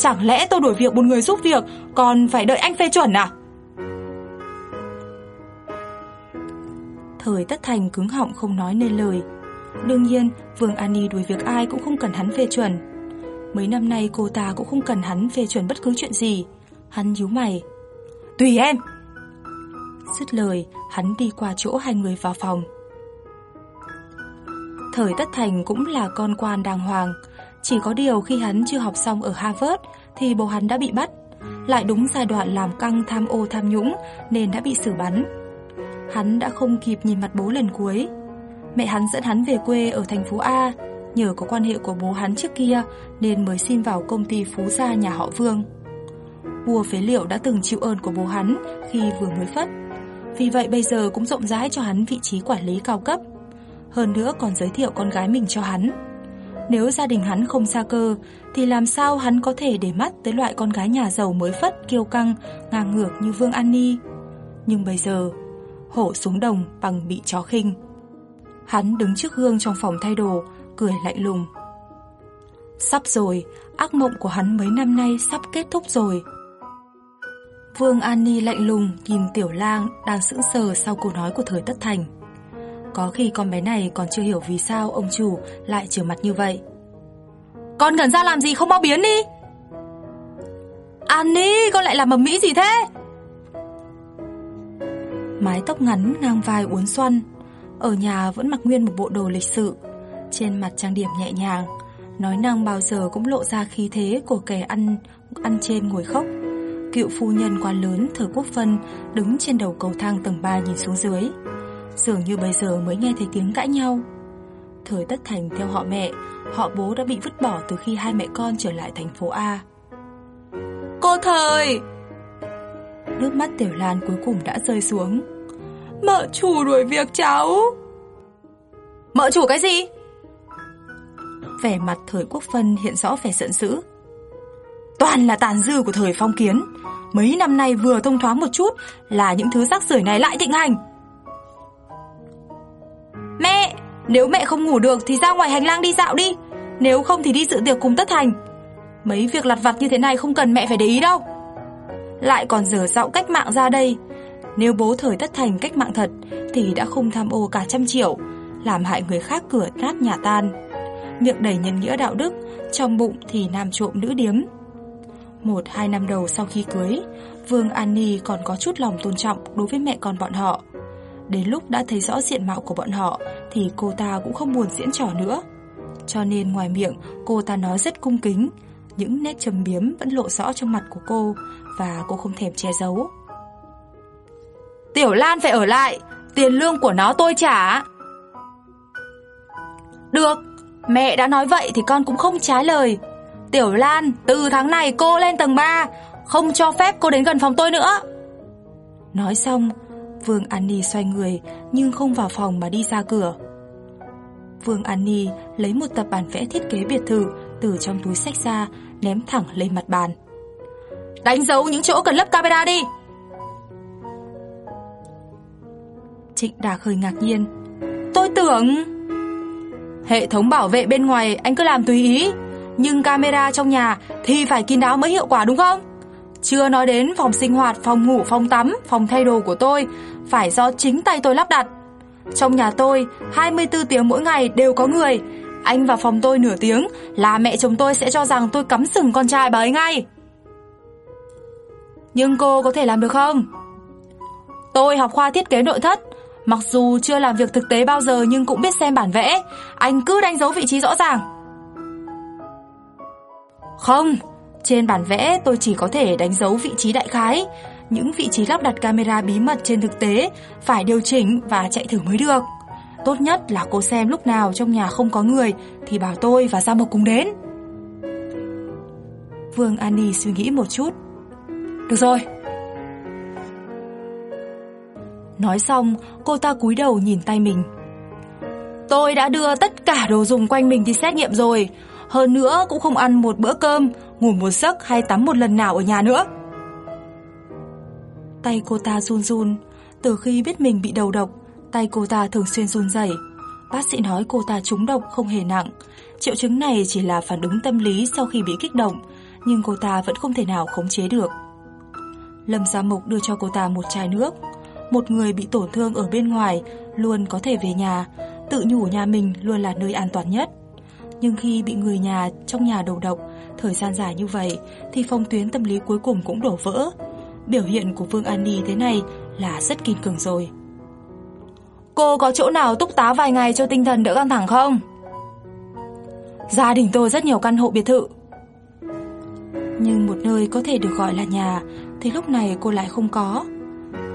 Chẳng lẽ tôi đổi việc một người giúp việc, Còn phải đợi anh phê chuẩn à? Thời tất thành cứng họng không nói nên lời. Đương nhiên, Vương Ani đuổi việc ai cũng không cần hắn phê chuẩn. Mấy năm nay cô ta cũng không cần hắn phê chuẩn bất cứ chuyện gì. Hắn nhíu mày. Tùy em! Dứt lời, Hắn đi qua chỗ hai người vào phòng. Thời Tất Thành cũng là con quan đàng hoàng chỉ có điều khi hắn chưa học xong ở Harvard, Thì bố hắn đã bị bắt. Lại đúng giai đoạn làm căng tham ô tham nhũng, Nên đã bị xử bắn. Hắn đã không kịp nhìn mặt bố lần cuối. Mẹ hắn dẫn hắn về quê ở thành phố A, Nhờ có quan hệ của bố hắn trước kia, Nên mới xin vào công ty Phú Gia nhà họ Vương. Vua phế liệu đã từng chịu ơn của bố hắn Khi vừa mới phất. Vì vậy bây giờ cũng rộng rãi cho hắn vị trí quản lý cao cấp. Hơn nữa còn giới thiệu con gái mình cho hắn. Nếu gia đình hắn không xa cơ, thì làm sao hắn có thể để mắt tới loại con gái nhà giàu mới phất, kiêu căng, ngang ngược như Vương An Ni. Nhưng bây giờ, hổ xuống đồng bằng bị chó khinh. Hắn đứng trước gương trong phòng thay đồ, cười lạnh lùng. Sắp rồi, ác mộng của hắn mấy năm nay sắp kết thúc rồi. Vương An Ni lạnh lùng nhìn Tiểu Lang đang sững sờ sau câu nói của thời Tất Thành. Có khi con bé này còn chưa hiểu vì sao ông chủ lại trở mặt như vậy. Con ngẩn ra làm gì không mau biến đi. Annie, con lại làm mầm mỹ gì thế? Mái tóc ngắn ngang vai uốn xoăn, ở nhà vẫn mặc nguyên một bộ đồ lịch sự, trên mặt trang điểm nhẹ nhàng, nói năng bao giờ cũng lộ ra khí thế của kẻ ăn ăn trên ngồi khóc. Cựu phu nhân quan lớn Thừa Quốc Phân đứng trên đầu cầu thang tầng 3 nhìn xuống dưới. Dường như bây giờ mới nghe thấy tiếng cãi nhau. Thời Tất Thành theo họ mẹ Họ bố đã bị vứt bỏ từ khi hai mẹ con trở lại thành phố A. Cô Thời! Nước mắt Tiểu Lan cuối cùng đã rơi xuống. Mợ chủ đuổi việc cháu. Mợ chủ cái gì? Vẻ mặt Thời Quốc Phân hiện rõ vẻ giận dữ. Toàn là tàn dư của thời phong kiến. Mấy năm nay vừa thông thoáng một chút Là những thứ rác rưởi này lại thịnh hành Mẹ, nếu mẹ không ngủ được thì ra ngoài hành lang đi dạo đi. Nếu không thì đi dự tiệc cùng Tất Thành. Mấy việc lặt vặt như thế này không cần mẹ phải để ý đâu. Lại còn dở dạo cách mạng ra đây. Nếu bố thời Tất Thành cách mạng thật Thì đã không tham ô cả trăm triệu Làm hại người khác cửa nát nhà tan. Miệng đầy nhân nghĩa đạo đức Trong bụng thì nam trộm nữ điếm. Một hai năm đầu sau khi cưới Vương An Ni còn có chút lòng tôn trọng đối với mẹ con bọn họ. Đến lúc đã thấy rõ diện mạo của bọn họ thì cô ta cũng không buồn diễn trò nữa. Cho nên ngoài miệng cô ta nói rất cung kính, những nét trầm biếm vẫn lộ rõ trong mặt của cô và cô không thèm che giấu. Tiểu Lan phải ở lại, tiền lương của nó tôi trả. Được, mẹ đã nói vậy thì con cũng không trái lời. Tiểu Lan, từ tháng này cô lên tầng 3, không cho phép cô đến gần phòng tôi nữa. Nói xong, Vương An Ni xoay người nhưng không vào phòng mà đi ra cửa. Vương An Ni lấy một tập bản vẽ thiết kế biệt thự từ trong túi sách ra ném thẳng lên mặt bàn. Đánh dấu những chỗ cần lắp camera đi! Trịnh Đạc hơi ngạc nhiên. Tôi tưởng... Hệ thống bảo vệ bên ngoài anh cứ làm tùy ý, nhưng camera trong nhà thì phải kín đáo mới hiệu quả đúng không? Chưa nói đến phòng sinh hoạt, phòng ngủ, phòng tắm, phòng thay đồ của tôi phải do chính tay tôi lắp đặt. Trong nhà tôi, 24 tiếng mỗi ngày đều có người. Anh vào phòng tôi nửa tiếng là mẹ chồng tôi sẽ cho rằng tôi cắm sừng con trai bà ấy ngay. Nhưng cô có thể làm được không? Tôi học khoa thiết kế nội thất, mặc dù chưa làm việc thực tế bao giờ nhưng cũng biết xem bản vẽ. Anh cứ đánh dấu vị trí rõ ràng. Không, trên bản vẽ tôi chỉ có thể đánh dấu vị trí đại khái, những vị trí lắp đặt camera bí mật trên thực tế phải điều chỉnh và chạy thử mới được. Tốt nhất là cô xem lúc nào trong nhà không có người thì bảo tôi và Gia Mộc cùng đến. Vương Ani suy nghĩ một chút. Được rồi. Nói xong, cô ta cúi đầu nhìn tay mình. Tôi đã đưa tất cả đồ dùng quanh mình đi xét nghiệm rồi. Hơn nữa cũng không ăn một bữa cơm, ngủ một giấc hay tắm một lần nào ở nhà nữa. Tay cô ta run run, từ khi biết mình bị đầu độc, tay cô ta thường xuyên run rẩy. Bác sĩ nói cô ta trúng độc không hề nặng, triệu chứng này chỉ là phản ứng tâm lý sau khi bị kích động, nhưng cô ta vẫn không thể nào khống chế được. Lâm Gia Mộc đưa cho cô ta một chai nước. Một người bị tổn thương ở bên ngoài luôn có thể về nhà, tự nhủ nhà mình luôn là nơi an toàn nhất. Nhưng khi bị người nhà trong nhà đầu độc, thời gian dài như vậy thì phong tuyến tâm lý cuối cùng cũng đổ vỡ. Biểu hiện của Vương An Ni thế này là rất kiên cường rồi. Cô có chỗ nào túc tá vài ngày cho tinh thần đỡ căng thẳng không? Gia đình tôi rất nhiều căn hộ biệt thự. Nhưng một nơi có thể được gọi là nhà thì lúc này cô lại không có.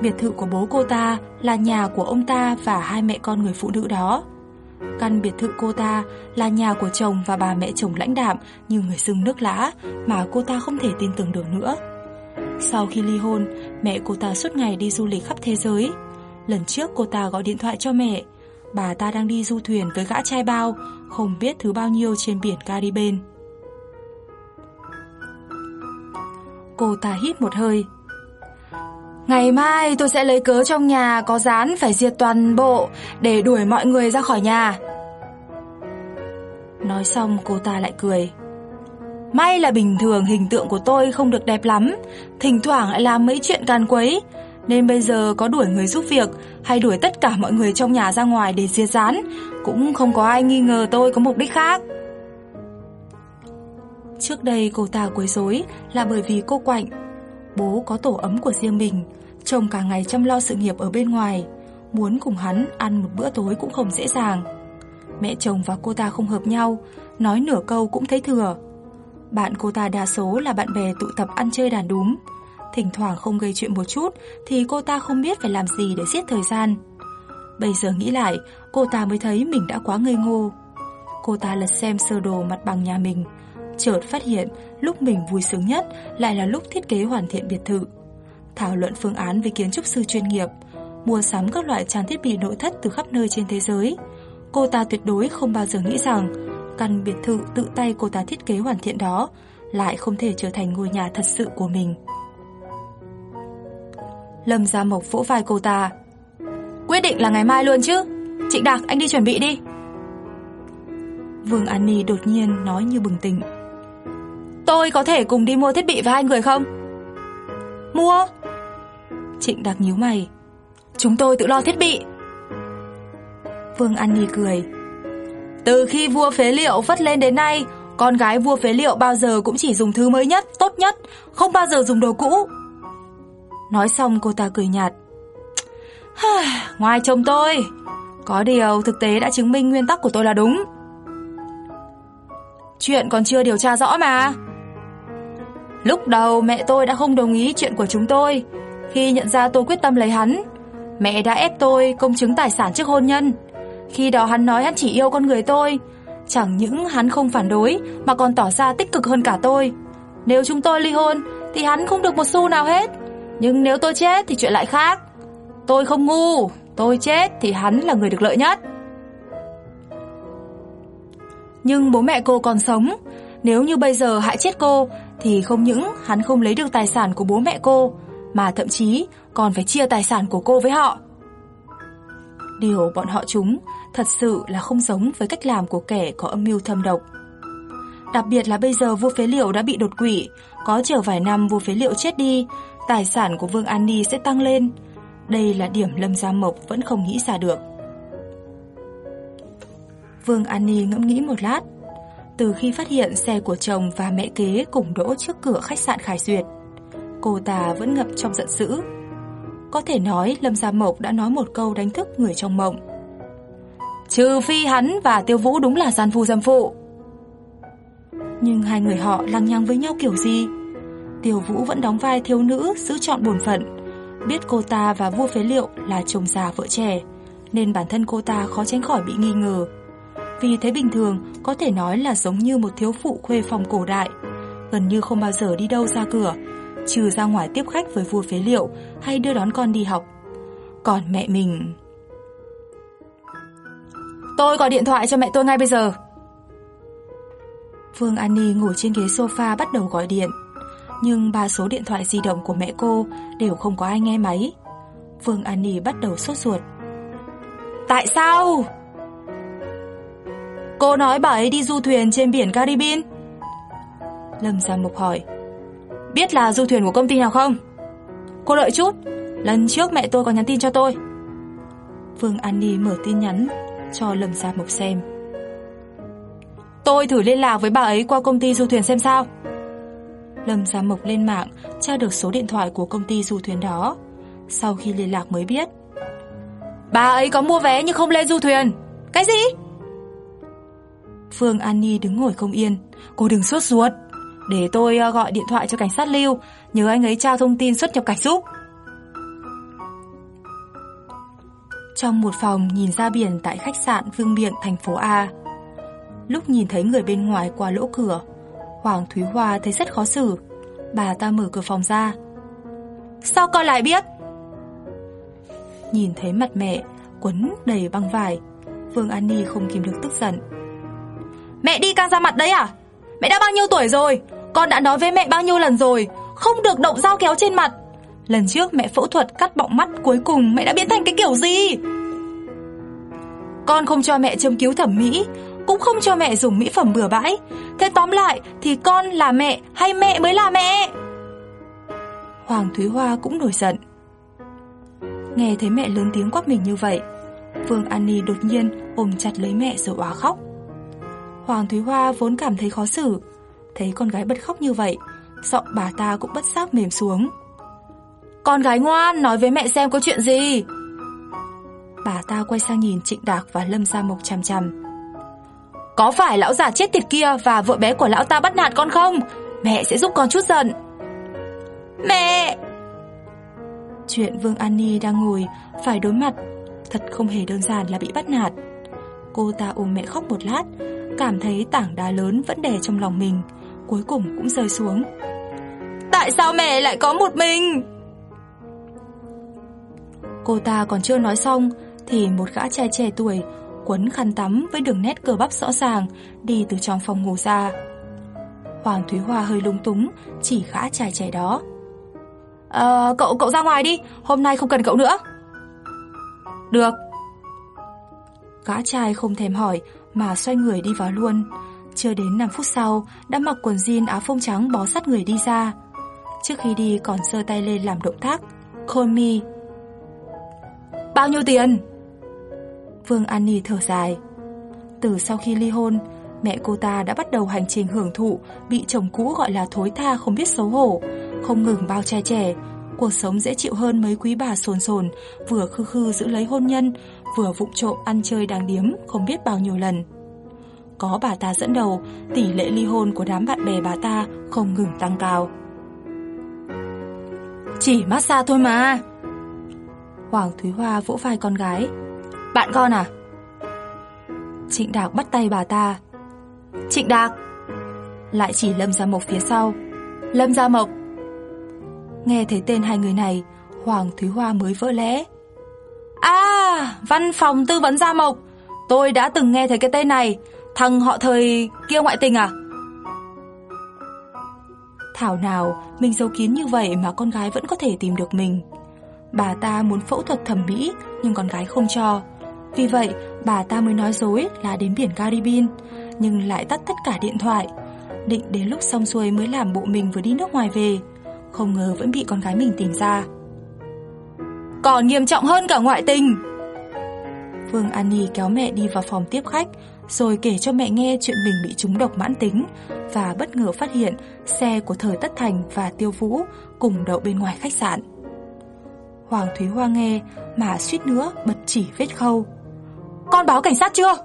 Biệt thự của bố cô ta là nhà của ông ta và hai mẹ con người phụ nữ đó. Căn biệt thự cô ta là nhà của chồng và bà mẹ chồng lãnh đạm như người sưng nước lã mà cô ta không thể tin tưởng được nữa. Sau khi ly hôn, mẹ cô ta suốt ngày đi du lịch khắp thế giới. Lần trước cô ta gọi điện thoại cho mẹ, bà ta đang đi du thuyền với gã trai bao, không biết thứ bao nhiêu trên biển Cariben. Cô ta hít một hơi. Ngày mai tôi sẽ lấy cớ trong nhà có rán phải diệt toàn bộ để đuổi mọi người ra khỏi nhà. Nói xong cô ta lại cười. May là bình thường hình tượng của tôi không được đẹp lắm, thỉnh thoảng lại làm mấy chuyện càn quấy, nên bây giờ có đuổi người giúp việc hay đuổi tất cả mọi người trong nhà ra ngoài để diệt rán, cũng không có ai nghi ngờ tôi có mục đích khác. Trước đây cô ta quấy rối là bởi vì cô Quạnh, bố có tổ ấm của riêng mình, chồng cả ngày chăm lo sự nghiệp ở bên ngoài, muốn cùng hắn ăn một bữa tối cũng không dễ dàng. Mẹ chồng và cô ta không hợp nhau, nói nửa câu cũng thấy thừa. Bạn cô ta đa số là bạn bè tụ tập ăn chơi đàn đúm, thỉnh thoảng không gây chuyện một chút thì cô ta không biết phải làm gì để giết thời gian. Bây giờ nghĩ lại, cô ta mới thấy mình đã quá ngây ngô. Cô ta lật xem sơ đồ mặt bằng nhà mình, chợt phát hiện lúc mình vui sướng nhất lại là lúc thiết kế hoàn thiện biệt thự. Thảo luận phương án với kiến trúc sư chuyên nghiệp, mua sắm các loại trang thiết bị nội thất từ khắp nơi trên thế giới. Cô ta tuyệt đối không bao giờ nghĩ rằng căn biệt thự tự tay cô ta thiết kế hoàn thiện đó lại không thể trở thành ngôi nhà thật sự của mình. Lâm Gia Mộc vỗ vai cô ta. Quyết định là ngày mai luôn chứ. Trịnh Đạc, anh đi chuẩn bị đi. Vương An Ni đột nhiên nói như bừng tỉnh. Tôi có thể cùng đi mua thiết bị với hai người không? Mua? Trịnh Đạc nhíu mày. Chúng tôi tự lo thiết bị. Vương An Nhi cười. Từ khi vua phế liệu vất lên đến nay, con gái vua phế liệu bao giờ cũng chỉ dùng thứ mới nhất, tốt nhất, không bao giờ dùng đồ cũ. Nói xong cô ta cười nhạt. Ngoài chồng tôi, có điều thực tế đã chứng minh nguyên tắc của tôi là đúng. Chuyện còn chưa điều tra rõ mà. Lúc đầu mẹ tôi đã không đồng ý chuyện của chúng tôi. Khi nhận ra tôi quyết tâm lấy hắn, mẹ đã ép tôi công chứng tài sản trước hôn nhân. Khi đó hắn nói hắn chỉ yêu con người tôi, chẳng những hắn không phản đối mà còn tỏ ra tích cực hơn cả tôi. Nếu chúng tôi ly hôn thì hắn không được một xu nào hết. Nhưng nếu tôi chết thì chuyện lại khác. Tôi không ngu, tôi chết thì hắn là người được lợi nhất. Nhưng bố mẹ cô còn sống, nếu như bây giờ hại chết cô thì không những hắn không lấy được tài sản của bố mẹ cô, mà thậm chí còn phải chia tài sản của cô với họ. Điều bọn họ chúng thật sự là không giống với cách làm của kẻ có âm mưu thâm độc. Đặc biệt là bây giờ vua phế liệu đã bị đột quỵ, có chờ vài năm vua phế liệu chết đi, tài sản của Vương An Ni sẽ tăng lên. Đây là điểm Lâm Gia Mộc vẫn không nghĩ ra được. Vương An Ni ngẫm nghĩ một lát. Từ khi phát hiện xe của chồng và mẹ kế cùng đỗ trước cửa khách sạn Khải Duyệt, cô ta vẫn ngập trong giận dữ. Có thể nói Lâm Gia Mộc đã nói một câu đánh thức người trong mộng. Trừ phi hắn và Tiêu Vũ đúng là gian phu dâm phụ. Nhưng hai người họ lăng nhăng với nhau kiểu gì? Tiêu Vũ vẫn đóng vai thiếu nữ giữ chọn bổn phận, biết cô ta và vua phế liệu là chồng già vợ trẻ, nên bản thân cô ta khó tránh khỏi bị nghi ngờ. Vì thế bình thường có thể nói là giống như một thiếu phụ khuê phòng cổ đại, gần như không bao giờ đi đâu ra cửa, trừ ra ngoài tiếp khách với vua phế liệu hay đưa đón con đi học. Còn mẹ mình... Tôi gọi điện thoại cho mẹ tôi ngay bây giờ. Phương Ni ngồi trên ghế sofa bắt đầu gọi điện, nhưng ba số điện thoại di động của mẹ cô đều không có ai nghe máy. Vương An Nhi bắt đầu sốt ruột. Tại sao? Cô nói bà ấy đi du thuyền trên biển Caribbean. Lâm Giang Mục hỏi. Biết là du thuyền của công ty nào không? Cô đợi chút, lần trước mẹ tôi có nhắn tin cho tôi. Phương An Ni mở tin nhắn cho Lâm Gia Mộc xem. Tôi thử liên lạc với bà ấy qua công ty du thuyền xem sao. Lâm Gia Mộc lên mạng tra được số điện thoại của công ty du thuyền đó. Sau khi liên lạc mới biết. Bà ấy có mua vé nhưng không lên du thuyền. Cái gì? Phương An Ni đứng ngồi không yên. Cô đừng sốt ruột. Để tôi ờ, gọi điện thoại cho cảnh sát lưu, nhờ anh ấy trao thông tin xuất nhập cảnh giúp. Trong một phòng nhìn ra biển tại khách sạn Vương Miện, thành phố A. Lúc nhìn thấy người bên ngoài qua lỗ cửa, Hoàng Thúy Hoa thấy rất khó xử. Bà ta mở cửa phòng ra. Sao con lại biết? Nhìn thấy mặt mẹ, quấn đầy băng vải, Vương An Ni không kìm được tức giận. Mẹ đi căng ra mặt đấy à? Mẹ đã bao nhiêu tuổi rồi? Con đã nói với mẹ bao nhiêu lần rồi, không được động dao kéo trên mặt. Lần trước mẹ phẫu thuật cắt bọng mắt cuối cùng mẹ đã biến thành cái kiểu gì? Con không cho mẹ châm cứu thẩm mỹ, cũng không cho mẹ dùng mỹ phẩm bừa bãi. Thế tóm lại thì con là mẹ hay mẹ mới là mẹ? Hoàng Thúy Hoa cũng nổi giận. Nghe thấy mẹ lớn tiếng quát mình như vậy, Vương An Nhi đột nhiên ôm chặt lấy mẹ rồi óa khóc. Hoàng Thúy Hoa vốn cảm thấy khó xử, thấy con gái bật khóc như vậy, giọng bà ta cũng bất giác mềm xuống. Con gái ngoan, nói với mẹ xem có chuyện gì. Bà ta quay sang nhìn Trịnh Đạc và Lâm Gia Mộc chằm chằm. Có phải lão già chết tiệt kia và vợ bé của lão ta bắt nạt con không? Mẹ sẽ giúp con chút giận. Mẹ! Chuyện Vương An Ni đang ngồi phải đối mặt thật không hề đơn giản là bị bắt nạt. Cô ta ôm mẹ khóc một lát, cảm thấy tảng đá lớn vẫn đè trong lòng mình, cuối cùng cũng rơi xuống. Tại sao mẹ lại có một mình? Cô ta còn chưa nói xong thì một gã trai trẻ tuổi quấn khăn tắm với đường nét cơ bắp rõ ràng đi từ trong phòng ngủ ra. Hoàng Thúy Hoa hơi lung túng chỉ gã trai trẻ đó. Ờ, cậu cậu ra ngoài đi, hôm nay không cần cậu nữa. Được. Gã trai không thèm hỏi mà xoay người đi vào luôn. Chưa đến 5 phút sau, đã mặc quần jean áo phông trắng bó sát người đi ra. Trước khi đi còn giơ tay lên làm động tác. Call me. Bao nhiêu tiền? Vương An Nhi thở dài. Từ sau khi ly hôn, mẹ cô ta đã bắt đầu hành trình hưởng thụ bị chồng cũ gọi là thối tha không biết xấu hổ, không ngừng bao che trẻ. Cuộc sống dễ chịu hơn mấy quý bà sồn sồn, vừa khư khư giữ lấy hôn nhân, vừa vụng trộm ăn chơi đáng điếm không biết bao nhiêu lần. Có bà ta dẫn đầu, tỷ lệ ly hôn của đám bạn bè bà ta không ngừng tăng cao. Chỉ massage thôi mà. Hoàng Thúy Hoa vỗ vai con gái. Bạn con à? Trịnh Đạc bắt tay bà ta. Trịnh Đạc! Lại chỉ Lâm Gia Mộc phía sau. Lâm Gia Mộc! Nghe thấy tên hai người này, Hoàng Thúy Hoa mới vỡ lẽ. À, văn phòng tư vấn Gia Mộc. Tôi đã từng nghe thấy cái tên này. Thằng họ thời kia ngoại tình à? Thảo nào, mình giấu kín như vậy mà con gái vẫn có thể tìm được mình. Bà ta muốn phẫu thuật thẩm mỹ, nhưng con gái không cho. Vì vậy, bà ta mới nói dối là đến biển Caribbean, nhưng lại tắt tất cả điện thoại. Định đến lúc xong xuôi mới làm bộ mình vừa đi nước ngoài về. Không ngờ vẫn bị con gái mình tìm ra. Còn nghiêm trọng hơn cả ngoại tình. Phương Annie kéo mẹ đi vào phòng tiếp khách, rồi kể cho mẹ nghe chuyện mình bị trúng độc mãn tính và bất ngờ phát hiện xe của Thời Tất Thành và Tiêu Vũ cùng đậu bên ngoài khách sạn. Hoàng Thúy Hoa nghe mà suýt nữa bật chỉ vết khâu. Con báo cảnh sát chưa?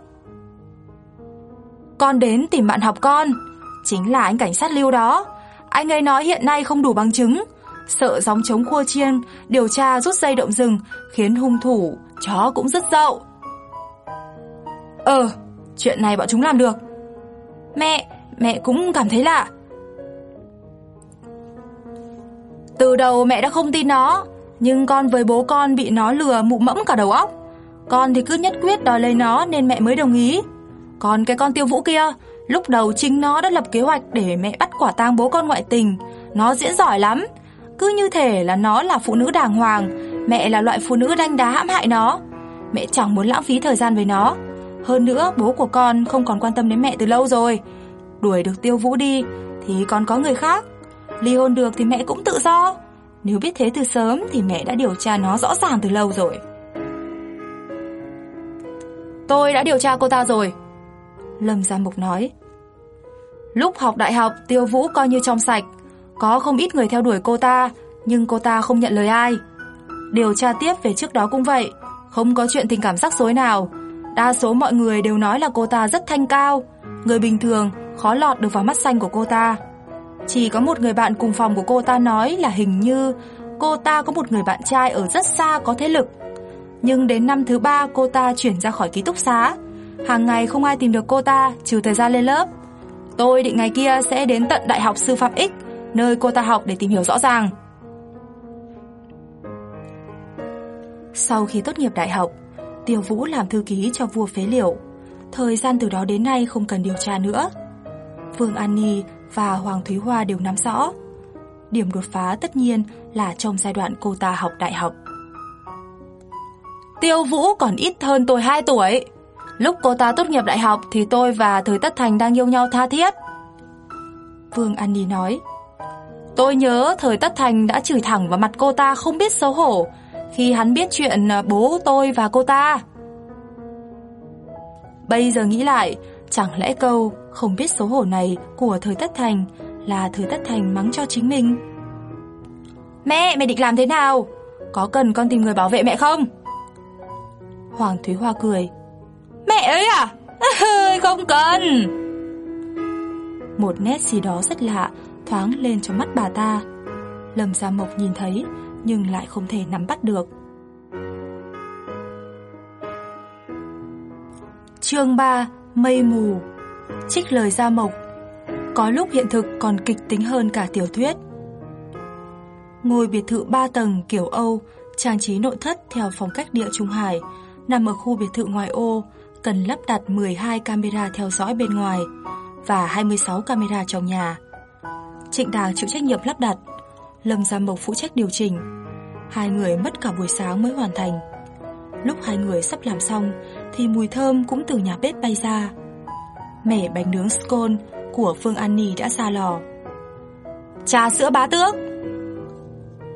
Con đến tìm bạn học con, chính là anh cảnh sát lưu đó. Anh ấy nói hiện nay không đủ bằng chứng, sợ gióng chống khua chiên, điều tra rút dây động rừng, khiến hung thủ chó cũng rất dậu. Ờ, chuyện này bọn chúng làm được. Mẹ, mẹ cũng cảm thấy lạ. Từ đầu mẹ đã không tin nó, nhưng con với bố con bị nó lừa mụ mẫm cả đầu óc. Con thì cứ nhất quyết đòi lấy nó nên mẹ mới đồng ý. Còn cái con tiêu vũ kia, lúc đầu chính nó đã lập kế hoạch để mẹ bắt quả tang bố con ngoại tình. Nó diễn giỏi lắm. Cứ như thể là nó là phụ nữ đàng hoàng, mẹ là loại phụ nữ đanh đá hãm hại nó. Mẹ chẳng muốn lãng phí thời gian với nó. Hơn nữa, bố của con không còn quan tâm đến mẹ từ lâu rồi. Đuổi được tiêu vũ đi, thì còn có người khác. Ly hôn được thì mẹ cũng tự do. Nếu biết thế từ sớm thì mẹ đã điều tra nó rõ ràng từ lâu rồi. Tôi đã điều tra cô ta rồi. Lâm Gia Mục nói. Lúc học đại học, Tiêu Vũ coi như trong sạch. Có không ít người theo đuổi cô ta, nhưng cô ta không nhận lời ai. Điều tra tiếp về trước đó cũng vậy, không có chuyện tình cảm rắc rối nào. Đa số mọi người đều nói là cô ta rất thanh cao, người bình thường khó lọt được vào mắt xanh của cô ta. Chỉ có một người bạn cùng phòng của cô ta nói là hình như cô ta có một người bạn trai ở rất xa có thế lực. Nhưng đến năm thứ ba cô ta chuyển ra khỏi ký túc xá. Hàng ngày không ai tìm được cô ta trừ thời gian lên lớp. Tôi định ngày kia sẽ đến tận Đại học Sư phạm X, nơi cô ta học để tìm hiểu rõ ràng. Sau khi tốt nghiệp đại học, Tiêu Vũ làm thư ký cho vua phế liệu. Thời gian từ đó đến nay không cần điều tra nữa. Vương An Ni và Hoàng Thúy Hoa đều nắm rõ. Điểm đột phá tất nhiên là trong giai đoạn cô ta học đại học. Tiêu Vũ còn ít hơn tôi 2 tuổi. Lúc cô ta tốt nghiệp đại học thì tôi và Thời Tất Thành đang yêu nhau tha thiết. Vương An Ni nói. Tôi nhớ Thời Tất Thành đã chửi thẳng vào mặt cô ta không biết xấu hổ khi hắn biết chuyện à, bố tôi và cô ta. Bây giờ nghĩ lại, chẳng lẽ câu không biết xấu hổ này của Thời Tất Thành là Thời Tất Thành mắng cho chính mình? Mẹ, mẹ định làm thế nào? Có cần con tìm người bảo vệ mẹ không? Hoàng Thúy Hoa cười. Mẹ ấy à? không cần. Một nét gì đó rất lạ thoáng lên trong mắt bà ta. Lâm Gia Mộc nhìn thấy nhưng lại không thể nắm bắt được. Chương 3: Mây mù. Trích lời Gia Mộc. Có lúc hiện thực còn kịch tính hơn cả tiểu thuyết. Ngôi biệt thự 3 tầng kiểu Âu, trang trí nội thất theo phong cách địa Trung Hải, nằm ở khu biệt thự ngoài ô, cần lắp đặt 12 camera theo dõi bên ngoài và 26 camera trong nhà. Trịnh Đàng chịu trách nhiệm lắp đặt, Lâm Gia Mộc phụ trách điều chỉnh. Hai người mất cả buổi sáng mới hoàn thành. Lúc hai người sắp làm xong thì mùi thơm cũng từ nhà bếp bay ra. Mẻ bánh nướng scone của Phương An Nì đã ra lò. Trà sữa bá tước.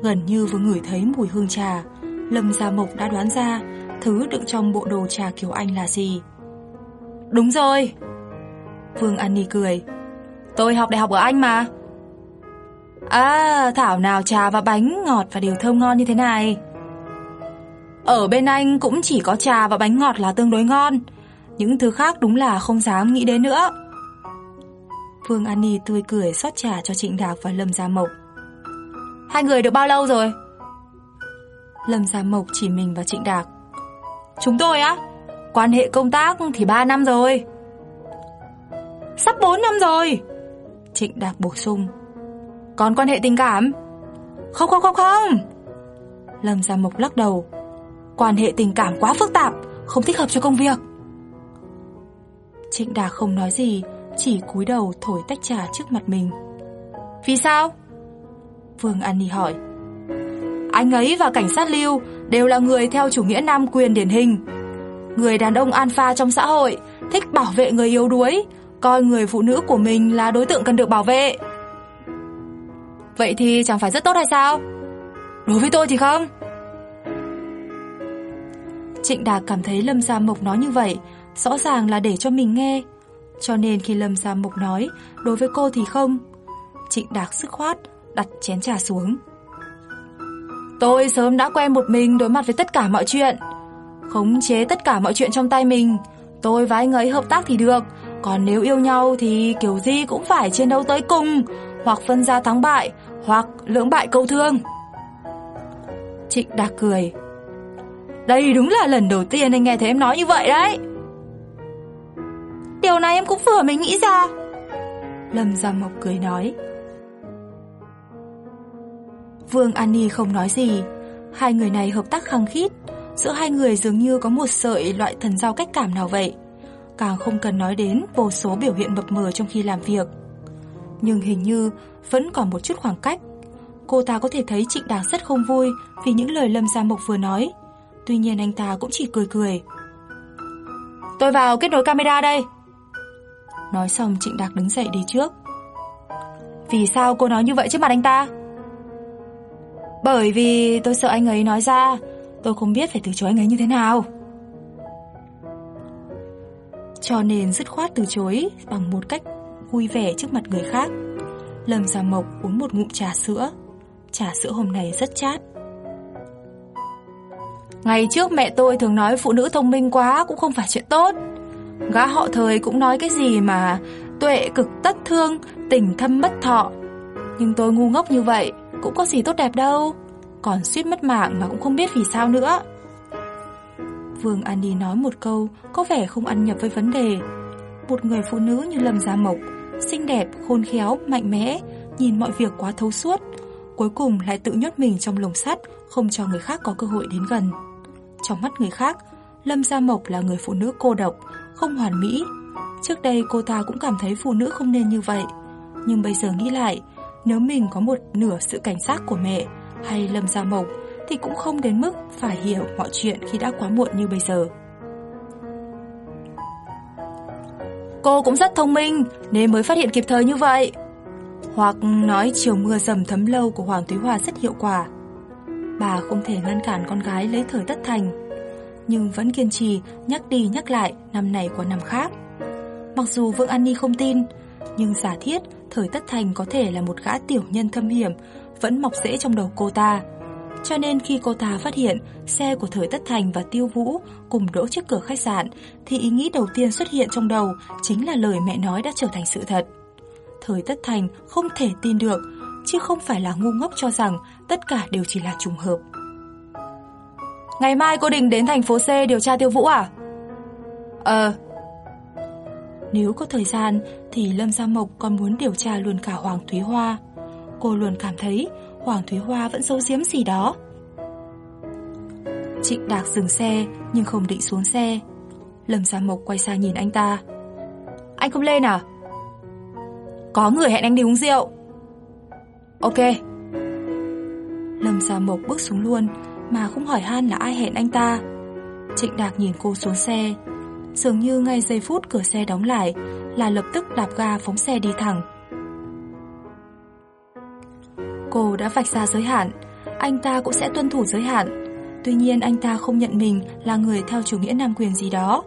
Gần như vừa ngửi thấy mùi hương trà, Lâm Gia Mộc đã đoán ra thứ đựng trong bộ đồ trà kiểu Anh là gì. Đúng rồi. phương An Nì cười. Tôi học đại học ở Anh mà. À, thảo nào trà và bánh ngọt và đều thơm ngon như thế này. Ở bên Anh cũng chỉ có trà và bánh ngọt là tương đối ngon. Những thứ khác đúng là không dám nghĩ đến nữa. Phương An Nhi tươi cười xót trà cho Trịnh Đạc và Lâm Gia Mộc. Hai người được bao lâu rồi? Lâm Gia Mộc chỉ mình và Trịnh Đạc. Chúng tôi á? Quan hệ công tác thì 3 năm rồi. Sắp 4 năm rồi. Trịnh Đạc bổ sung. Còn quan hệ tình cảm? Không không không không. Lâm Gia Mộc lắc đầu. Quan hệ tình cảm quá phức tạp, không thích hợp cho công việc. Trịnh Đà không nói gì, chỉ cúi đầu thổi tách trà trước mặt mình. Vì sao? Vương An Nhi hỏi. Anh ấy và cảnh sát Lưu đều là người theo chủ nghĩa nam quyền điển hình. Người đàn ông alpha trong xã hội, thích bảo vệ người yếu đuối, coi người phụ nữ của mình là đối tượng cần được bảo vệ. Vậy thì chẳng phải rất tốt hay sao? Đối với tôi thì không. Trịnh Đạc cảm thấy Lâm Gia Mộc nói như vậy, rõ ràng là để cho mình nghe. Cho nên khi Lâm Gia Mộc nói, đối với cô thì không. Trịnh Đạc sức khoát, đặt chén trà xuống. Tôi sớm đã quen một mình đối mặt với tất cả mọi chuyện. Khống chế tất cả mọi chuyện trong tay mình. Tôi và anh ấy hợp tác thì được. Còn nếu yêu nhau thì kiểu gì cũng phải chiến đấu tới cùng. Hoặc phân ra thắng bại, hoặc lưỡng bại câu thương. Trịnh Đạc cười. Đây đúng là lần đầu tiên anh nghe thấy em nói như vậy đấy. Điều này em cũng vừa mới nghĩ ra. Lâm Gia Mộc cười nói. Vương An Ni không nói gì, hai người này hợp tác khăng khít, giữa hai người dường như có một sợi loại thần giao cách cảm nào vậy. Càng không cần nói đến vô số biểu hiện mập mờ trong khi làm việc. Nhưng hình như vẫn còn một chút khoảng cách. Cô ta có thể thấy Trịnh đạt rất không vui vì những lời Lâm Gia Mộc vừa nói. Tuy nhiên anh ta cũng chỉ cười cười. Tôi vào kết nối camera đây. Nói xong Trịnh Đạc đứng dậy đi trước. Vì sao cô nói như vậy trước mặt anh ta? Bởi vì tôi sợ anh ấy nói ra, Tôi không biết phải từ chối anh ấy như thế nào Cho nên dứt khoát từ chối Bằng một cách vui vẻ trước mặt người khác. Lâm Gia Mộc uống một ngụm trà sữa. Trà sữa hôm nay rất chát. Ngày trước mẹ tôi thường nói phụ nữ thông minh quá cũng không phải chuyện tốt. Gã họ thời cũng nói cái gì mà Tuệ cực tất thương, tình thâm bất thọ. Nhưng tôi ngu ngốc như vậy Cũng có gì tốt đẹp đâu. Còn suýt mất mạng mà cũng không biết vì sao nữa. Vương An Đi nói một câu Có vẻ không ăn nhập với vấn đề. Một người phụ nữ như Lâm Gia Mộc Xinh đẹp, khôn khéo, mạnh mẽ Nhìn mọi việc quá thấu suốt Cuối cùng lại tự nhốt mình trong lồng sắt Không cho người khác có cơ hội đến gần. Trong mắt người khác Lâm Gia Mộc là người phụ nữ cô độc Không hoàn mỹ. Trước đây cô ta cũng cảm thấy phụ nữ không nên như vậy. Nhưng bây giờ nghĩ lại Nếu mình có một nửa sự cảnh giác của mẹ Hay Lâm Gia Mộc Thì cũng không đến mức phải hiểu mọi chuyện khi đã quá muộn như bây giờ. Cô cũng rất thông minh Nên mới phát hiện kịp thời như vậy. Hoặc nói chiều mưa dầm thấm lâu của Hoàng Thúy Hoa rất hiệu quả. Bà không thể ngăn cản con gái lấy thời tất thành Nhưng vẫn kiên trì nhắc đi nhắc lại năm này qua năm khác. Mặc dù Vương An Ni không tin, nhưng giả thiết thời tất thành có thể là một gã tiểu nhân thâm hiểm vẫn mọc rễ trong đầu cô ta. Cho nên khi cô ta phát hiện xe của thời tất thành và tiêu vũ cùng đỗ trước cửa khách sạn thì ý nghĩ đầu tiên xuất hiện trong đầu chính là lời mẹ nói đã trở thành sự thật. Thời tất thành không thể tin được, chứ không phải là ngu ngốc cho rằng tất cả đều chỉ là trùng hợp. Ngày mai cô định đến thành phố C điều tra tiêu vũ à? Ờ, nếu có thời gian thì Lâm Gia Mộc còn muốn điều tra luôn cả Hoàng Thúy Hoa. Cô luôn cảm thấy Hoàng Thúy Hoa vẫn giấu giếm gì đó. Trịnh Đạc dừng xe nhưng không định xuống xe. Lâm Gia Mộc quay sang nhìn anh ta. Anh không lên à? Có người hẹn anh đi uống rượu. Ok. Lâm Gia Mộc bước xuống luôn mà không hỏi han là ai hẹn anh ta. Trịnh Đạc nhìn cô xuống xe, Dường như ngay giây phút cửa xe đóng lại Là lập tức đạp ga phóng xe đi thẳng Cô đã vạch ra giới hạn, Anh ta cũng sẽ tuân thủ giới hạn. Tuy nhiên, anh ta không nhận mình là người theo chủ nghĩa nam quyền gì đó.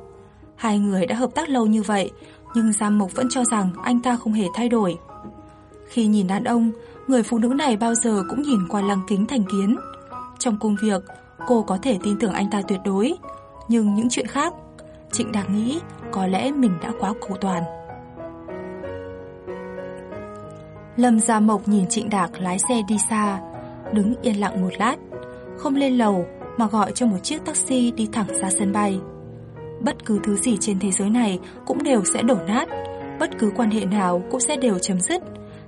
Hai người đã hợp tác lâu như vậy, Nhưng Giang Mộc vẫn cho rằng anh ta không hề thay đổi. Khi nhìn đàn ông, Người phụ nữ này bao giờ cũng nhìn qua lăng kính thành kiến. Trong công việc, Cô có thể tin tưởng anh ta tuyệt đối. Nhưng những chuyện khác, Trịnh Đạc nghĩ có lẽ mình đã quá cầu toàn. Lâm Gia Mộc nhìn Trịnh Đạc lái xe đi xa, đứng yên lặng một lát, không lên lầu mà gọi cho một chiếc taxi đi thẳng ra sân bay. Bất cứ thứ gì trên thế giới này cũng đều sẽ đổ nát, bất cứ quan hệ nào cũng sẽ đều chấm dứt,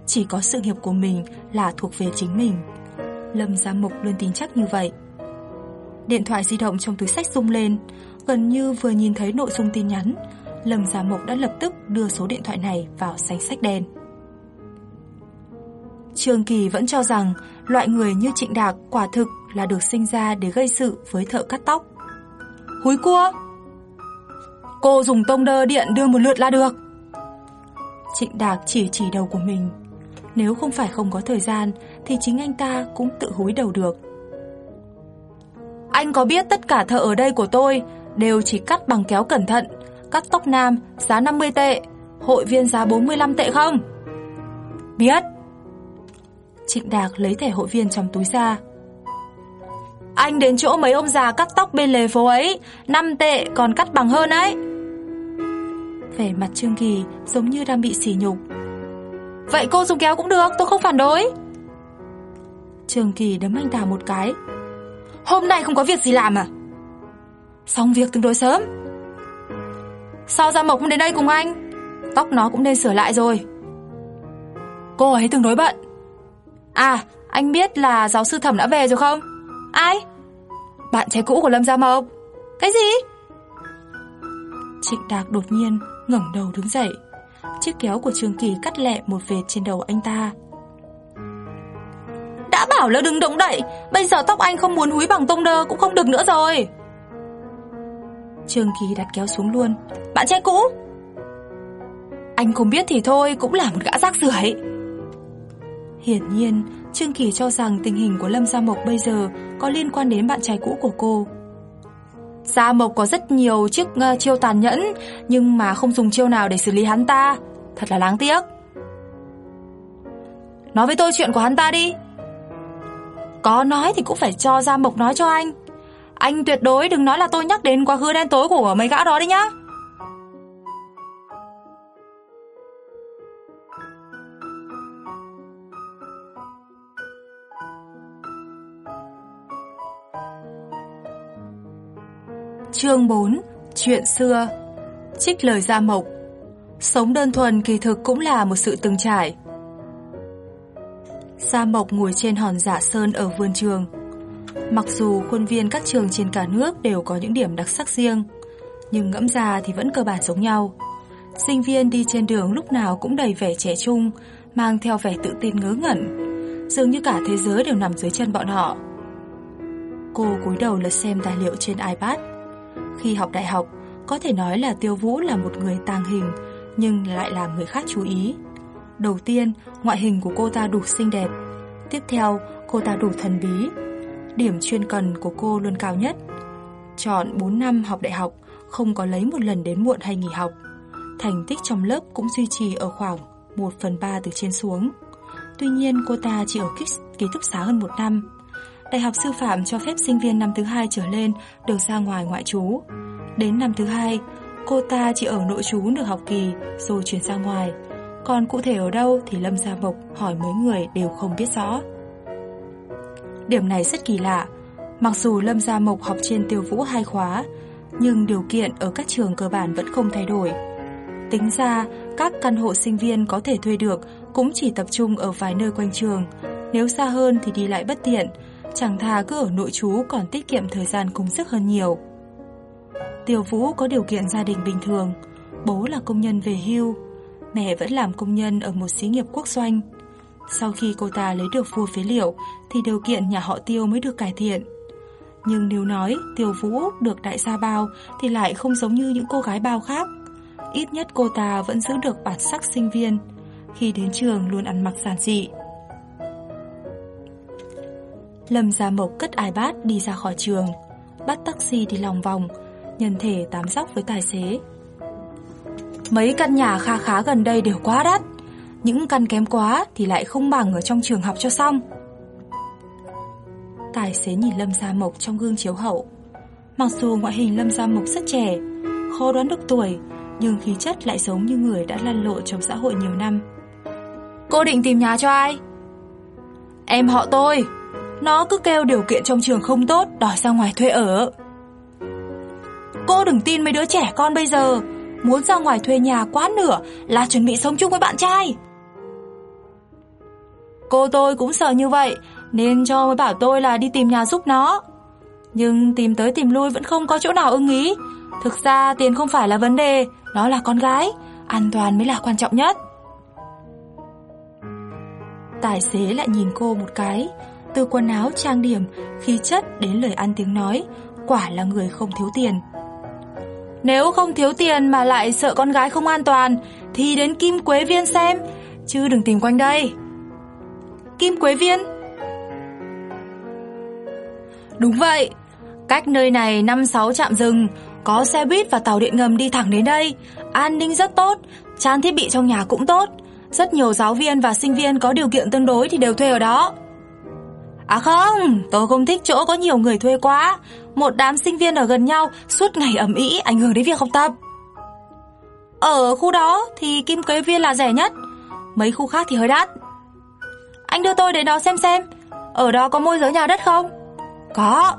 chỉ có sự nghiệp của mình là thuộc về chính mình. Lâm Gia Mộc luôn tin chắc như vậy. Điện thoại di động trong túi sách rung lên, Gần như vừa nhìn thấy nội dung tin nhắn, Lâm Gia Mộc đã lập tức đưa số điện thoại này vào danh sách đen. Trường Kỳ vẫn cho rằng loại người như Trịnh Đạc quả thực là được sinh ra để gây sự với thợ cắt tóc. Húi cua! Cô dùng tông đơ điện đưa một lượt là được. Trịnh Đạc chỉ chỉ đầu của mình. Nếu không phải không có thời gian thì chính anh ta cũng tự húi đầu được. Anh có biết tất cả thợ ở đây của tôi đều chỉ cắt bằng kéo cẩn thận, cắt tóc nam giá 50 tệ, hội viên giá 45 tệ không? Biết. Trịnh Đạc lấy thẻ hội viên trong túi ra. Anh đến chỗ mấy ông già cắt tóc bên lề phố ấy, 5 tệ còn cắt bằng hơn ấy. Vẻ mặt Trương Kỳ giống như đang bị sỉ nhục. Vậy cô dùng kéo cũng được, tôi không phản đối. Trương Kỳ đấm anh ta một cái. Hôm nay không có việc gì làm à? Xong việc tương đối sớm Sao Gia Mộc không đến đây cùng anh Tóc nó cũng nên sửa lại rồi Cô ấy tương đối bận À anh biết là giáo sư thẩm đã về rồi không? Ai? Bạn trai cũ của Lâm Gia Mộc. Cái gì? Trịnh Đạc đột nhiên ngẩng đầu đứng dậy. Chiếc kéo của Trường Kỳ cắt lẹ một vệt trên đầu anh ta. Đã bảo là đừng động đậy, Bây giờ tóc anh không muốn húi bằng tông đơ Cũng không được nữa rồi. Trương Kỳ đặt kéo xuống luôn. Bạn trai cũ. Anh không biết thì thôi, Cũng là một gã rác rưởi. Hiển nhiên, Trương Kỳ cho rằng tình hình của Lâm Gia Mộc bây giờ có liên quan đến bạn trai cũ của cô. Gia Mộc có rất nhiều chiếc uh, chiêu tàn nhẫn, nhưng mà không dùng chiêu nào để xử lý hắn ta. Thật là đáng tiếc. Nói với tôi chuyện của hắn ta đi. Có nói thì cũng phải cho Gia Mộc nói cho anh. Anh tuyệt đối đừng nói là tôi nhắc đến quá khứ đen tối của mấy gã đó đấy nhá. Chương 4 Chuyện xưa. Trích lời Gia Mộc. Sống đơn thuần kỳ thực cũng là một sự từng trải. Gia Mộc ngồi trên hòn giả sơn ở vườn trường. Mặc dù khuôn viên các trường trên cả nước đều có những điểm đặc sắc riêng, Nhưng ngẫm ra thì vẫn cơ bản giống nhau. Sinh viên đi trên đường lúc nào cũng đầy vẻ trẻ trung, Mang theo vẻ tự tin ngớ ngẩn, Dường như cả thế giới đều nằm dưới chân bọn họ. Cô cúi đầu lật xem tài liệu trên iPad khi học đại học, có thể nói là Tiêu Vũ là một người tàng hình, nhưng lại làm người khác chú ý. Đầu tiên, ngoại hình của cô ta đủ xinh đẹp. Tiếp theo, cô ta đủ thần bí. Điểm chuyên cần của cô luôn cao nhất. Chọn 4 năm học đại học, không có lấy một lần đến muộn hay nghỉ học. Thành tích trong lớp cũng duy trì ở khoảng 1 phần 3 từ trên xuống. Tuy nhiên, cô ta chỉ ở ký túc xá hơn một năm. Đại học sư phạm cho phép sinh viên năm thứ hai trở lên được ra ngoài ngoại trú. Đến năm thứ hai, cô ta chỉ ở nội trú được học kỳ rồi chuyển ra ngoài. Còn cụ thể ở đâu thì Lâm Gia Mộc hỏi mấy người đều không biết rõ. Điểm này rất kỳ lạ. Mặc dù Lâm Gia Mộc học trên tiêu vũ hai khóa, nhưng điều kiện ở các trường cơ bản vẫn không thay đổi. Tính ra, các căn hộ sinh viên có thể thuê được cũng chỉ tập trung ở vài nơi quanh trường. Nếu xa hơn thì đi lại bất tiện, chẳng thà cứ ở nội trú còn tiết kiệm thời gian cùng sức hơn nhiều. Tiểu Vũ có điều kiện gia đình bình thường, bố là công nhân về hưu, mẹ vẫn làm công nhân ở một xí nghiệp quốc doanh. Sau khi cô ta lấy được vua phế liệu thì điều kiện nhà họ Tiêu mới được cải thiện. Nhưng nếu nói Tiêu Vũ được đại gia bao thì lại không giống như những cô gái bao khác. Ít nhất cô ta vẫn giữ được bản sắc sinh viên, khi đến trường luôn ăn mặc giản dị. Lâm Gia Mộc cất iPad đi ra khỏi trường, bắt taxi đi lòng vòng, nhân thể tám dóc với tài xế. Mấy căn nhà kha khá gần đây đều quá đắt, những căn kém quá thì lại không bằng ở trong trường học cho xong. Tài xế nhìn Lâm Gia Mộc trong gương chiếu hậu. Mặc dù ngoại hình Lâm Gia Mộc rất trẻ, khó đoán được tuổi, nhưng khí chất lại giống như người đã lăn lộn trong xã hội nhiều năm. Cô định tìm nhà cho ai? Em họ tôi, nó cứ kêu điều kiện trong trường không tốt, đòi ra ngoài thuê ở. Cô đừng tin mấy đứa trẻ con bây giờ, muốn ra ngoài thuê nhà quá nửa là chuẩn bị sống chung với bạn trai. Cô tôi cũng sợ như vậy, nên cho mới bảo tôi là đi tìm nhà giúp nó. Nhưng tìm tới tìm lui vẫn không có chỗ nào ưng ý. Thực ra tiền không phải là vấn đề, nó là con gái, an toàn mới là quan trọng nhất. Tài xế lại nhìn cô một cái, từ quần áo trang điểm, khí chất đến lời ăn tiếng nói, quả là người không thiếu tiền. Nếu không thiếu tiền mà lại sợ con gái không an toàn thì đến Kim Quế Viên xem, chứ đừng tìm quanh đây. Kim Quế Viên? Đúng vậy, cách nơi này 5-6 trạm rừng, có xe buýt và tàu điện ngầm đi thẳng đến đây, an ninh rất tốt, trang thiết bị trong nhà cũng tốt. Rất nhiều giáo viên và sinh viên có điều kiện tương đối thì đều thuê ở đó. À không, tôi không thích chỗ có nhiều người thuê quá. Một đám sinh viên ở gần nhau suốt ngày ẩm ĩ ảnh hưởng đến việc học tập. Ở khu đó thì kim kế viên là rẻ nhất, mấy khu khác thì hơi đắt. Anh đưa tôi đến đó xem xem, ở đó có môi giới nhà đất không? Có.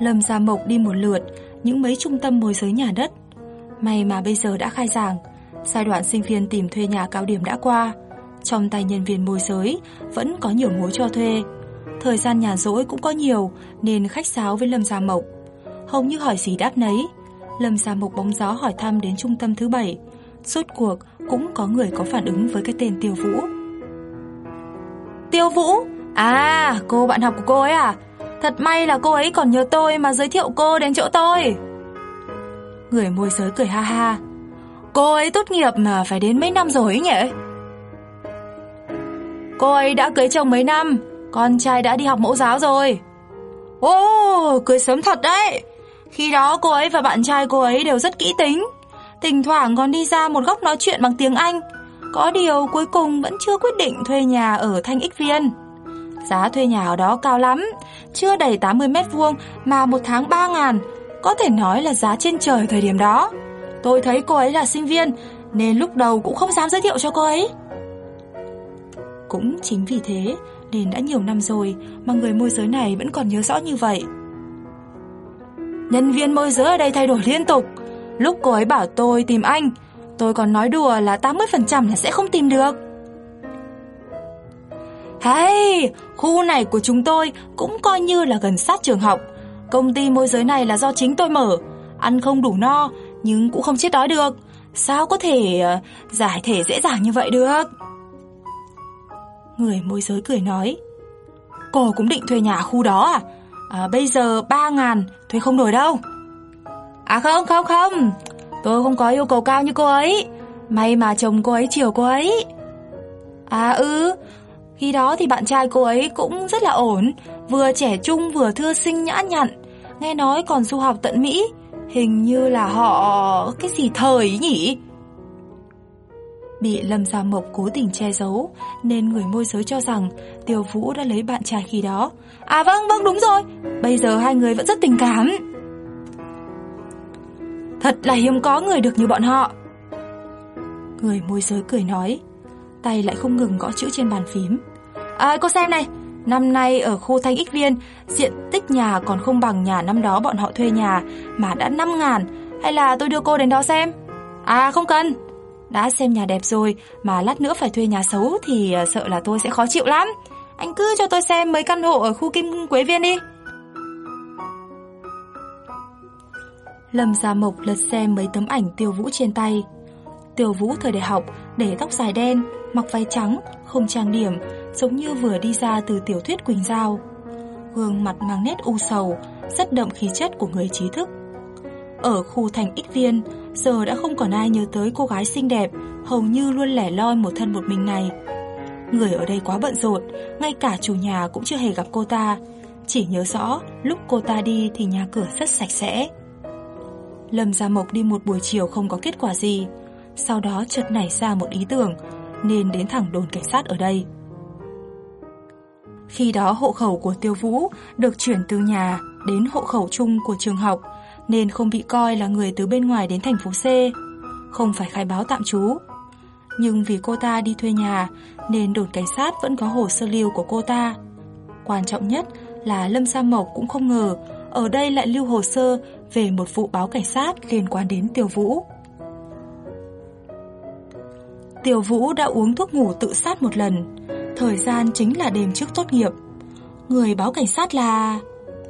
Lâm Gia Mộc đi một lượt những mấy trung tâm môi giới nhà đất. May mà bây giờ đã khai giảng, giai đoạn sinh viên tìm thuê nhà cao điểm đã qua. Trong tay nhân viên môi giới vẫn có nhiều mối cho thuê. Thời gian nhàn rỗi cũng có nhiều nên khách sáo với Lâm Gia Mộc. Hầu như hỏi gì đáp nấy. Lâm Gia Mộc bóng gió hỏi thăm đến trung tâm thứ bảy. Suốt cuộc cũng có người có phản ứng với cái tên Tiêu Vũ. Tiêu Vũ? À, cô bạn học của cô ấy à? Thật may là cô ấy còn nhớ tôi mà giới thiệu cô đến chỗ tôi. Người môi giới cười ha ha. Cô ấy tốt nghiệp mà phải đến mấy năm rồi ấy nhỉ? Cô ấy đã cưới chồng mấy năm, con trai đã đi học mẫu giáo rồi. Ô, cưới sớm thật đấy. Khi đó cô ấy và bạn trai cô ấy đều rất kỹ tính. Thỉnh thoảng còn đi ra một góc nói chuyện bằng tiếng Anh. Có điều cuối cùng vẫn chưa quyết định thuê nhà ở Thanh Ích Viên. Giá thuê nhà ở đó cao lắm, chưa đầy 80 mét vuông mà một tháng 3 ngàn, có thể nói là giá trên trời thời điểm đó. Tôi thấy cô ấy là sinh viên, nên lúc đầu cũng không dám giới thiệu cho cô ấy. Cũng chính vì thế nên đã nhiều năm rồi mà người môi giới này vẫn còn nhớ rõ như vậy. Nhân viên môi giới ở đây thay đổi liên tục. Lúc cô ấy bảo tôi tìm anh, tôi còn nói đùa là 80% là sẽ không tìm được. Hay, khu này của chúng tôi cũng coi như là gần sát trường học. Công ty môi giới này là do chính tôi mở, ăn không đủ no nhưng cũng không chết đói được. Sao có thể uh, giải thể dễ dàng như vậy được? Người môi giới cười nói, Cô cũng định thuê nhà khu đó à? à bây giờ 3 ngàn, thuê không nổi đâu. À không không không. Tôi không có yêu cầu cao như cô ấy. May mà chồng cô ấy chiều cô ấy. À ừ. Khi đó thì bạn trai cô ấy cũng rất là ổn, Vừa trẻ trung vừa thưa sinh nhã nhặn. Nghe nói còn du học tận Mỹ. Hình như là họ... cái gì thời nhỉ? Bị Lâm Gia Mộc cố tình che giấu, Nên người môi giới cho rằng Tiêu Vũ đã lấy bạn trai khi đó. À vâng vâng đúng rồi. Bây giờ hai người vẫn rất tình cảm. Thật là hiếm có người được như bọn họ. Người môi giới cười nói, Tay lại không ngừng gõ chữ trên bàn phím. À cô xem này, Năm nay ở khu Thanh Ích Viên, Diện tích nhà còn không bằng nhà năm đó bọn họ thuê nhà Mà đã 5 ngàn. Hay là tôi đưa cô đến đó xem? À không cần đã xem nhà đẹp rồi mà lát nữa phải thuê nhà xấu thì ờ, sợ là tôi sẽ khó chịu lắm. Anh cứ cho tôi xem mấy căn hộ ở khu Kim Quế Viên đi. Lâm Gia Mộc lật xem mấy tấm ảnh Tiêu Vũ trên tay. Tiêu Vũ thời đại học để tóc dài đen, mặc váy trắng, không trang điểm, giống như vừa đi ra từ tiểu thuyết Quỳnh Giao. Gương mặt mang nét u sầu, rất đậm khí chất của người trí thức. Ở khu thành Ích Viên, giờ đã không còn ai nhớ tới cô gái xinh đẹp, hầu như luôn lẻ loi một thân một mình này. Người ở đây quá bận rộn, ngay cả chủ nhà cũng chưa hề gặp cô ta. Chỉ nhớ rõ, lúc cô ta đi thì nhà cửa rất sạch sẽ. Lâm Gia Mộc đi một buổi chiều không có kết quả gì, sau đó chợt nảy ra một ý tưởng, nên đến thẳng đồn cảnh sát ở đây. Khi đó hộ khẩu của Tiêu Vũ được chuyển từ nhà đến hộ khẩu chung của trường học, nên không bị coi là người từ bên ngoài đến thành phố C, không phải khai báo tạm trú. Nhưng vì cô ta đi thuê nhà nên đồn cảnh sát vẫn có hồ sơ lưu của cô ta. Quan trọng nhất là Lâm Sa Mộc cũng không ngờ ở đây lại lưu hồ sơ về một vụ báo cảnh sát liên quan đến Tiêu Vũ. Tiêu Vũ đã uống thuốc ngủ tự sát một lần, thời gian chính là đêm trước tốt nghiệp. Người báo cảnh sát là...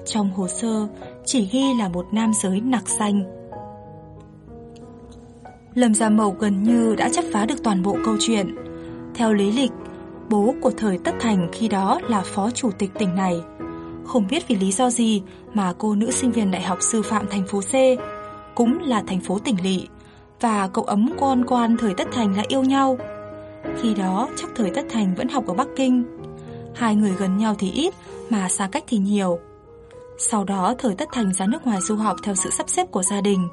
Trong hồ sơ chỉ ghi là một nam giới nặc xanh. Lâm Gia Mậu gần như đã chấp phá được toàn bộ câu chuyện. Theo lý lịch, bố của thời Tất Thành khi đó là phó chủ tịch tỉnh này. Không biết vì lý do gì mà cô nữ sinh viên đại học sư phạm thành phố C, cũng là thành phố tỉnh lỵ, và cậu ấm con quan thời Tất Thành đã yêu nhau. Khi đó chắc thời Tất Thành vẫn học ở Bắc Kinh. Hai người gần nhau thì ít mà xa cách thì nhiều. Sau đó thời Tất Thành ra nước ngoài du học theo sự sắp xếp của gia đình,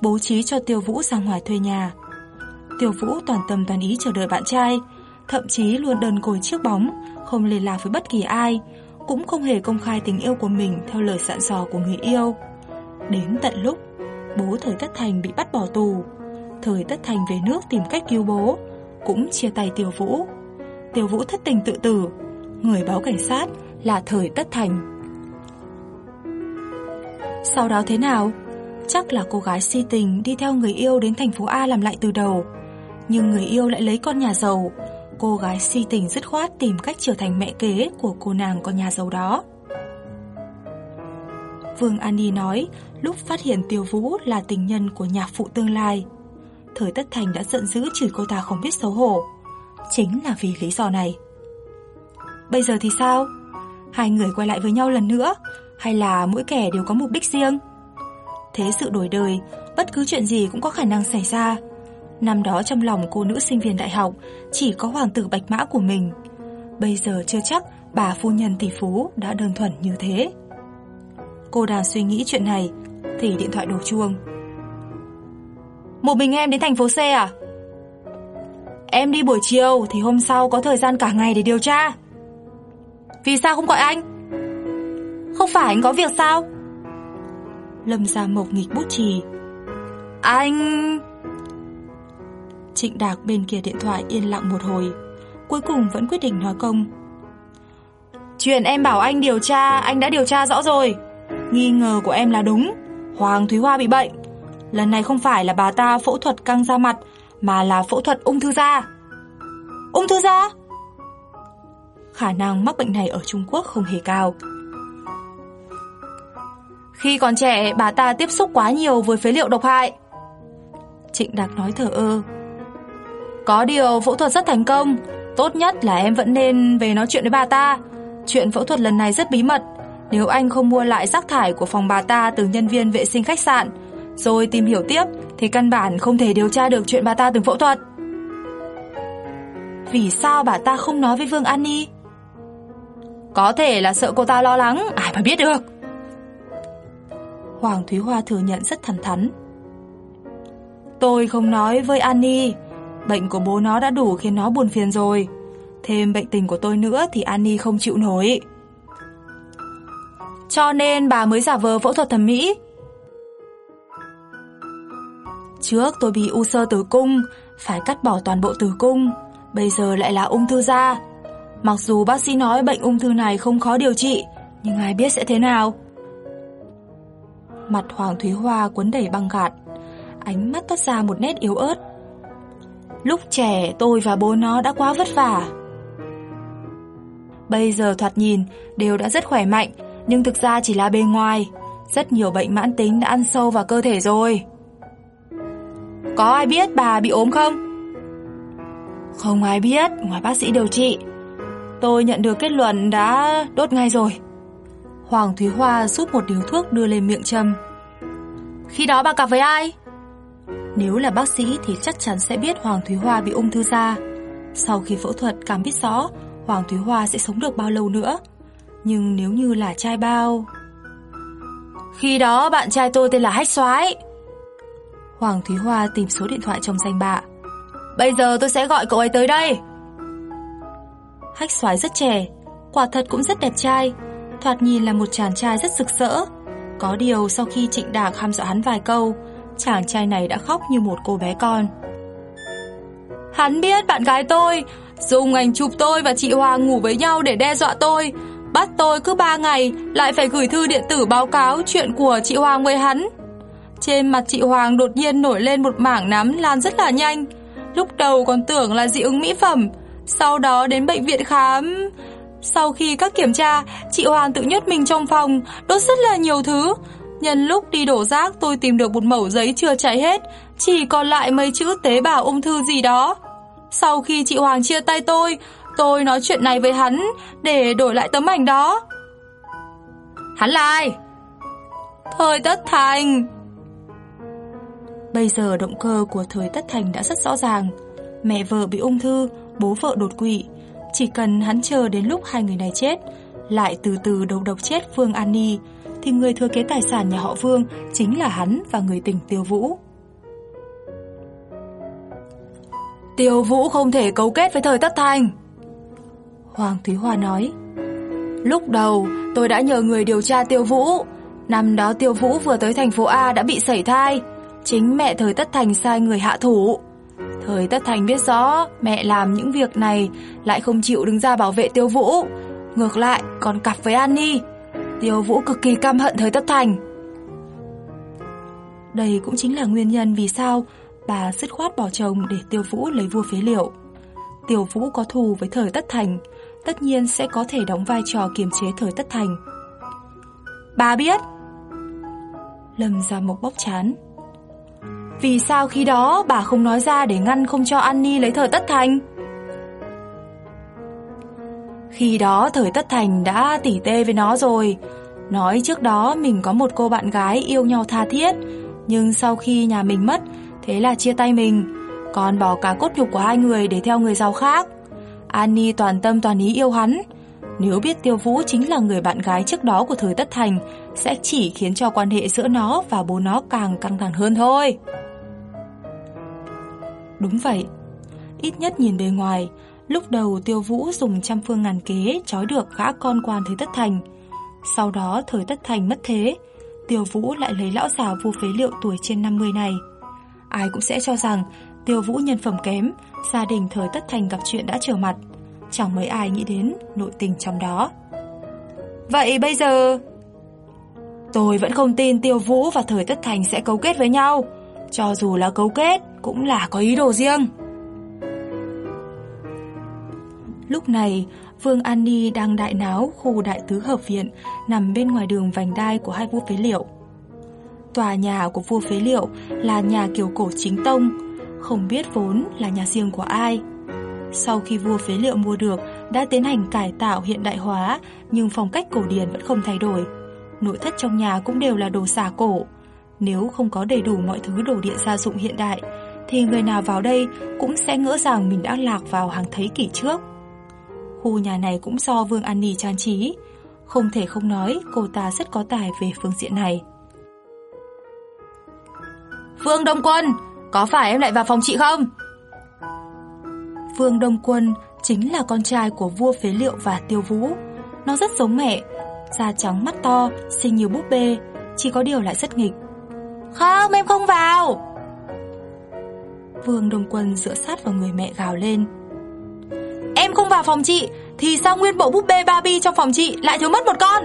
bố trí cho Tiêu Vũ ra ngoài thuê nhà. Tiêu Vũ toàn tâm toàn ý chờ đợi bạn trai, thậm chí luôn đơn côi trước bóng, không liên lạc với bất kỳ ai, cũng không hề công khai tình yêu của mình theo lời dặn dò của người yêu. Đến tận lúc bố thời Tất Thành bị bắt bỏ tù, thời Tất Thành về nước tìm cách cứu bố, cũng chia tay Tiêu Vũ. Tiêu Vũ thất tình tự tử, người báo cảnh sát là thời Tất Thành. Sau đó thế nào? Chắc là cô gái si tình đi theo người yêu đến thành phố A làm lại từ đầu. Nhưng người yêu lại lấy con nhà giàu. Cô gái si tình dứt khoát tìm cách trở thành mẹ kế của cô nàng con nhà giàu đó. Vương An nói, lúc phát hiện Tiêu Vũ là tình nhân của nhạc phụ tương lai. Thời Tất Thành đã giận dữ chửi cô ta không biết xấu hổ. Chính là vì lý do này. Bây giờ thì sao? Hai người quay lại với nhau lần nữa hay là mỗi kẻ đều có mục đích riêng. Thế sự đổi đời, bất cứ chuyện gì cũng có khả năng xảy ra. Năm đó trong lòng cô nữ sinh viên đại học chỉ có hoàng tử bạch mã của mình. Bây giờ chưa chắc bà phu nhân tỷ phú đã đơn thuần như thế. Cô đang suy nghĩ chuyện này thì điện thoại đổ chuông. Một mình em đến thành phố C à? Em đi buổi chiều thì hôm sau có thời gian cả ngày để điều tra. Vì sao không gọi anh? Không phải anh có việc sao? Lâm Gia Mộc nghịch bút chì. Anh... Trịnh Đạc bên kia điện thoại yên lặng một hồi, cuối cùng vẫn quyết định nói công. Chuyện em bảo anh điều tra, anh đã điều tra rõ rồi. Nghi ngờ của em là đúng, Hoàng Thúy Hoa bị bệnh. Lần này không phải là bà ta phẫu thuật căng da mặt, mà là phẫu thuật ung thư da. Ung thư da? Khả năng mắc bệnh này ở Trung Quốc không hề cao. Khi còn trẻ, bà ta tiếp xúc quá nhiều với phế liệu độc hại. Trịnh Đạc nói thở ơ. Có điều phẫu thuật rất thành công, tốt nhất là em vẫn nên về nói chuyện với bà ta. Chuyện phẫu thuật lần này rất bí mật, nếu anh không mua lại rác thải của phòng bà ta từ nhân viên vệ sinh khách sạn, rồi tìm hiểu tiếp thì căn bản không thể điều tra được chuyện bà ta từng phẫu thuật. Vì sao bà ta không nói với Vương An Ni? Có thể là sợ cô ta lo lắng, ai mà biết được. Hoàng Thúy Hoa thừa nhận rất thẳng thắn. Tôi không nói với Annie, bệnh của bố nó đã đủ khiến nó buồn phiền rồi. Thêm bệnh tình của tôi nữa thì Annie không chịu nổi. Cho nên bà mới giả vờ phẫu thuật thẩm mỹ. Trước tôi bị u sơ tử cung, phải cắt bỏ toàn bộ tử cung, bây giờ lại là ung thư da. Mặc dù bác sĩ nói bệnh ung thư này không khó điều trị, nhưng ai biết sẽ thế nào. Mặt Hoàng Thúy Hoa cuốn đầy băng gạt, ánh mắt toát ra một nét yếu ớt. Lúc trẻ tôi và bố nó đã quá vất vả. Bây giờ thoạt nhìn đều đã rất khỏe mạnh, nhưng thực ra chỉ là bề ngoài. Rất nhiều bệnh mãn tính đã ăn sâu vào cơ thể rồi. Có ai biết bà bị ốm không? Không ai biết, ngoài bác sĩ điều trị. Tôi nhận được kết luận đã đốt ngay rồi. Hoàng Thúy Hoa rút một điếu thuốc đưa lên miệng châm. Khi đó bà gặp với ai? Nếu là bác sĩ thì chắc chắn sẽ biết Hoàng Thúy Hoa bị ung thư da. Sau khi phẫu thuật càng biết rõ Hoàng Thúy Hoa sẽ sống được bao lâu nữa. Nhưng nếu như là trai bao... Khi đó bạn trai tôi tên là Hách Soái. Hoàng Thúy Hoa tìm số điện thoại trong danh bạ. Bây giờ tôi sẽ gọi cậu ấy tới đây. Hách Soái rất trẻ, quả thật cũng rất đẹp trai, thoạt nhìn là một chàng trai rất sực sỡ. Có điều sau khi Trịnh Đạc hăm dọa hắn vài câu, chàng trai này đã khóc như một cô bé con. Hắn biết bạn gái tôi, dùng ảnh chụp tôi và chị Hoàng ngủ với nhau để đe dọa tôi, bắt tôi cứ ba ngày lại phải gửi thư điện tử báo cáo chuyện của chị Hoàng với hắn. Trên mặt chị Hoàng đột nhiên nổi lên một mảng nám lan rất là nhanh. Lúc đầu còn tưởng là dị ứng mỹ phẩm, sau đó đến bệnh viện khám. Sau khi các kiểm tra, chị Hoàng tự nhốt mình trong phòng, đốt rất là nhiều thứ. Nhân lúc đi đổ rác tôi tìm được một mẩu giấy chưa cháy hết, chỉ còn lại mấy chữ tế bào ung thư gì đó. Sau khi chị Hoàng chia tay tôi, tôi nói chuyện này với hắn để đổi lại tấm ảnh đó. Hắn là ai? Thời Tất Thành. Bây giờ động cơ của Thời Tất Thành đã rất rõ ràng. Mẹ vợ bị ung thư, bố vợ đột quỵ. Chỉ cần hắn chờ đến lúc hai người này chết, lại từ từ đầu độc chết Vương An Ni, thì người thừa kế tài sản nhà họ Vương chính là hắn và người tình Tiêu Vũ. Tiêu Vũ không thể cấu kết với thời Tất Thành. Hoàng Thúy Hoa nói. Lúc đầu tôi đã nhờ người điều tra Tiêu Vũ. Năm đó Tiêu Vũ vừa tới thành phố A đã bị sảy thai. Chính mẹ thời Tất Thành sai người hạ thủ. Thời Tất Thành biết rõ mẹ làm những việc này lại không chịu đứng ra bảo vệ Tiêu Vũ. Ngược lại còn cặp với An Ni. Tiêu Vũ cực kỳ căm hận thời Tất Thành. Đây cũng chính là nguyên nhân vì sao bà dứt khoát bỏ chồng để Tiêu Vũ lấy vua phế liệu. Tiêu Vũ có thù với thời Tất Thành, tất nhiên sẽ có thể đóng vai trò kiềm chế thời Tất Thành. Bà biết. Lâm ra mộc bóc chán. Vì sao khi đó bà không nói ra để ngăn không cho Annie lấy thời Tất Thành? Khi đó thời Tất Thành đã tỉ tê với nó rồi. Nói trước đó mình có một cô bạn gái yêu nhau tha thiết, nhưng sau khi nhà mình mất, thế là chia tay mình, còn bỏ cả cốt nhục của hai người để theo người giàu khác. Annie toàn tâm toàn ý yêu hắn. Nếu biết Tiêu Vũ chính là người bạn gái trước đó của thời Tất Thành, sẽ chỉ khiến cho quan hệ giữa nó và bố nó càng căng thẳng hơn thôi. Đúng vậy. Ít nhất nhìn bề ngoài, lúc đầu Tiêu Vũ dùng trăm phương ngàn kế trói được gã con quan thời Tất Thành. Sau đó thời Tất Thành mất thế, Tiêu Vũ lại lấy lão già vô phế liệu tuổi trên 50 này. Ai cũng sẽ cho rằng Tiêu Vũ nhân phẩm kém, gia đình thời Tất Thành gặp chuyện đã trở mặt. Chẳng mấy ai nghĩ đến nội tình trong đó. Vậy bây giờ... Tôi vẫn không tin Tiêu Vũ và thời Tất Thành sẽ cấu kết với nhau. Cho dù là cấu kết, cũng là có ý đồ riêng. Lúc này, Vương An Ni đang đại náo khu đại tứ hợp viện nằm bên ngoài đường vành đai của hai vua phế liệu. Tòa nhà của vua phế liệu là nhà kiểu cổ chính tông, không biết vốn là nhà riêng của ai. Sau khi vua phế liệu mua được, đã tiến hành cải tạo hiện đại hóa, nhưng phong cách cổ điển vẫn không thay đổi. Nội thất trong nhà cũng đều là đồ xà cổ. Nếu không có đầy đủ mọi thứ đồ điện gia dụng hiện đại, thì người nào vào đây cũng sẽ ngỡ rằng mình đã lạc vào hàng thế kỷ trước. Khu nhà này cũng do Vương An Nhi trang trí. Không thể không nói cô ta rất có tài về phương diện này. Vương Đông Quân, có phải em lại vào phòng chị không? Vương Đông Quân chính là con trai của vua phế liệu và tiêu vũ. Nó rất giống mẹ, da trắng mắt to, xinh như búp bê, chỉ có điều lại rất nghịch. Không, em không vào. Vương Đông Quân dựa sát vào người mẹ gào lên. Em không vào phòng chị Thì sao nguyên bộ búp bê Barbie trong phòng chị Lại thiếu mất một con?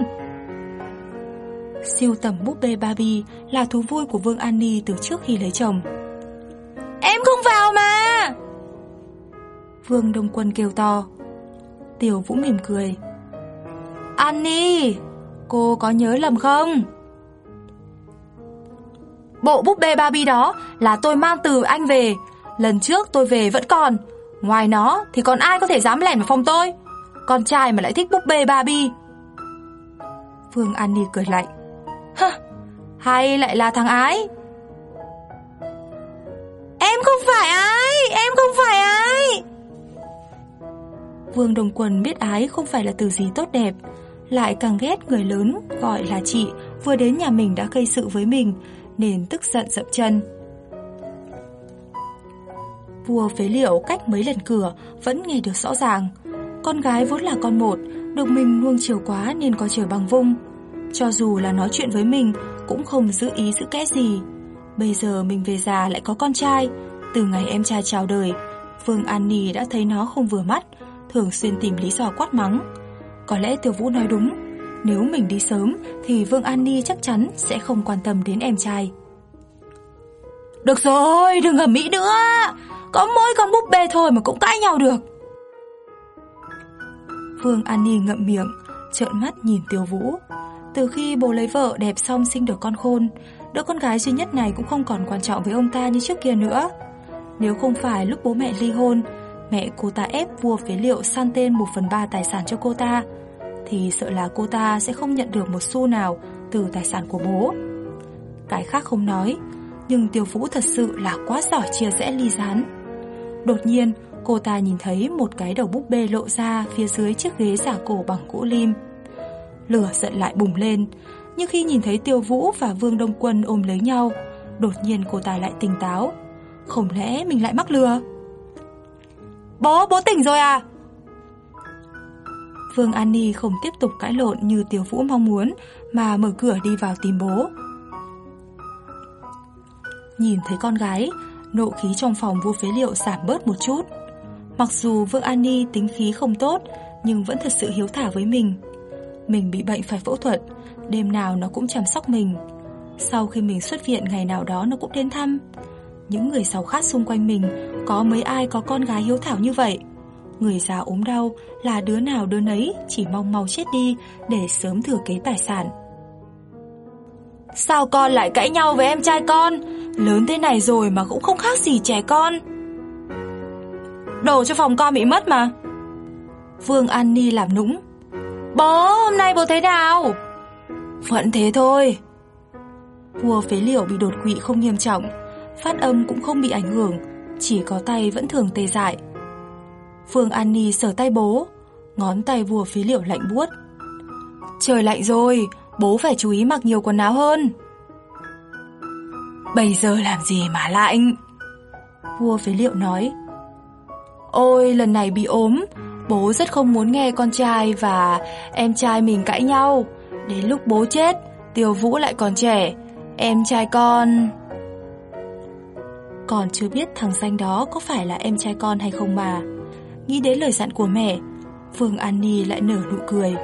Siêu tầm búp bê Barbie Là thú vui của Vương An Ni từ trước khi lấy chồng. Em không vào mà. Vương Đông Quân kêu to. Tiểu Vũ mỉm cười. An Ni Cô có nhớ lầm không Bộ búp bê Barbie đó Là tôi mang từ anh về. Lần trước tôi về vẫn còn. Ngoài nó thì còn ai có thể dám lẻn vào phòng tôi? Con trai mà lại thích búp bê Barbie. Phương An cười lạnh. Hơ, hay lại là thằng ái? Em không phải ái Em không phải ái. Vương Đồng Quần biết ái không phải là từ gì tốt đẹp. Lại càng ghét người lớn gọi là chị Vừa đến nhà mình đã gây sự với mình. Nên tức giận dậm chân Vua phế liệu cách mấy lần cửa vẫn nghe được rõ ràng. Con gái vốn là con một, được mình nuông chiều quá nên có trời bằng vung. Cho dù là nói chuyện với mình cũng không giữ ý giữ kẽ gì. Bây giờ mình về già lại có con trai, từ ngày em trai chào đời, Vương An Nhi đã thấy nó không vừa mắt, thường xuyên tìm lý do quát mắng. Có lẽ Tiêu Vũ nói đúng, nếu mình đi sớm thì Vương An ni chắc chắn sẽ không quan tâm đến em trai. Được rồi, đừng ẩm mỹ nữa. Có mỗi con búp bê thôi mà cũng cãi nhau được vương An Ni ngậm miệng Trợn mắt nhìn Tiêu Vũ Từ khi bố lấy vợ đẹp xong sinh được con khôn Đứa con gái duy nhất này cũng không còn quan trọng với ông ta như trước kia nữa Nếu không phải lúc bố mẹ ly hôn Mẹ cô ta ép vua phế liệu san tên 1 phần 3 tài sản cho cô ta thì sợ là cô ta sẽ không nhận được một xu nào từ tài sản của bố Cái khác không nói Nhưng Tiêu Vũ thật sự là quá giỏi chia rẽ ly gián Đột nhiên, cô ta nhìn thấy một cái đầu búp bê lộ ra phía dưới chiếc ghế giả cổ bằng gỗ lim. Lửa giận lại bùng lên, nhưng khi nhìn thấy Tiêu Vũ và Vương Đông Quân ôm lấy nhau, đột nhiên cô ta lại tỉnh táo. Không lẽ mình lại mắc lừa? Bố, bố tỉnh rồi à? Vương An Ni không tiếp tục cãi lộn như Tiểu Vũ mong muốn mà mở cửa đi vào tìm bố. Nhìn thấy con gái, nộ khí trong phòng vua phế liệu giảm bớt một chút. Mặc dù Vương An Ni tính khí không tốt, nhưng vẫn thật sự hiếu thả với mình. Mình bị bệnh phải phẫu thuật, đêm nào nó cũng chăm sóc mình. Sau khi mình xuất viện ngày nào đó nó cũng đến thăm. Những người giàu khác xung quanh mình có mấy ai có con gái hiếu thảo như vậy. Người già ốm đau là đứa nào đứa nấy chỉ mong mau chết đi để sớm thừa kế tài sản. Sao con lại cãi nhau với em trai con? Lớn thế này rồi mà cũng không khác gì trẻ con Đồ cho phòng con bị mất mà Vương An Ni làm nũng Bố, hôm nay bố thế nào? Vẫn thế thôi Vua phế liệu bị đột quỵ không nghiêm trọng Phát âm cũng không bị ảnh hưởng Chỉ có tay vẫn thường tê dại Phương An Ni sờ tay bố, ngón tay vua phí liệu lạnh buốt. Trời lạnh rồi, bố phải chú ý mặc nhiều quần áo hơn. Bây giờ làm gì mà lạnh? Vua phế liệu nói. Ôi, lần này bị ốm, bố rất không muốn nghe con trai và em trai mình cãi nhau. Đến lúc bố chết, Tiêu Vũ lại còn trẻ, em trai con... Còn chưa biết thằng danh đó có phải là em trai con hay không mà. Nghĩ đến lời dặn của mẹ, Phương An Ni lại nở nụ cười.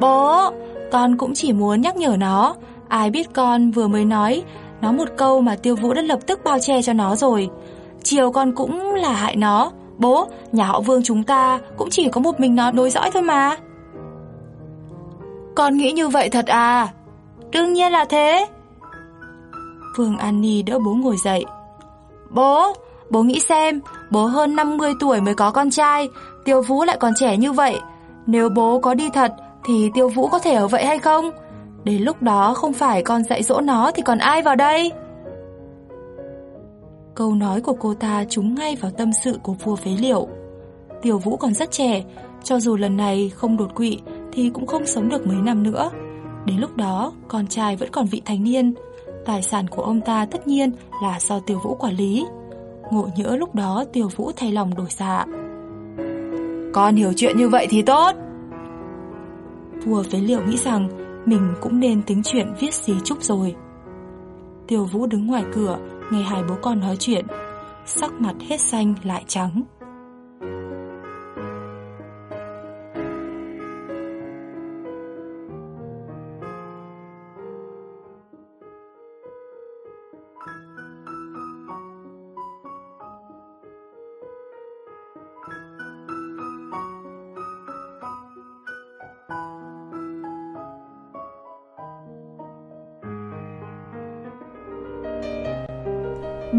Bố, con cũng chỉ muốn nhắc nhở nó, ai biết con vừa mới nói nó một câu mà Tiêu Vũ đã lập tức bao che cho nó rồi. Chiều con cũng là hại nó, bố, nhà họ Vương chúng ta cũng chỉ có một mình nó đối dõi thôi mà. Con nghĩ như vậy thật à? Đương nhiên là thế. Phương An Ni đỡ bố ngồi dậy. Bố, bố nghĩ xem, bố hơn 50 tuổi mới có con trai, Tiêu Vũ lại còn trẻ như vậy. Nếu bố có đi thật, thì Tiêu Vũ có thể ở vậy hay không? Đến lúc đó không phải con dạy dỗ nó thì còn ai vào đây? Câu nói của cô ta trúng ngay vào tâm sự của vua phế liệu. Tiểu Vũ còn rất trẻ, cho dù lần này không đột quỵ thì cũng không sống được mấy năm nữa. Đến lúc đó, con trai vẫn còn vị thành niên. Tài sản của ông ta tất nhiên là do Tiểu Vũ quản lý. Ngộ nhỡ lúc đó Tiểu Vũ thay lòng đổi dạ. Con hiểu chuyện như vậy thì tốt. Vua phế liệu nghĩ rằng mình cũng nên tính chuyện viết gì chúc rồi. Tiểu Vũ đứng ngoài cửa, nghe hai bố con nói chuyện, sắc mặt hết xanh lại trắng.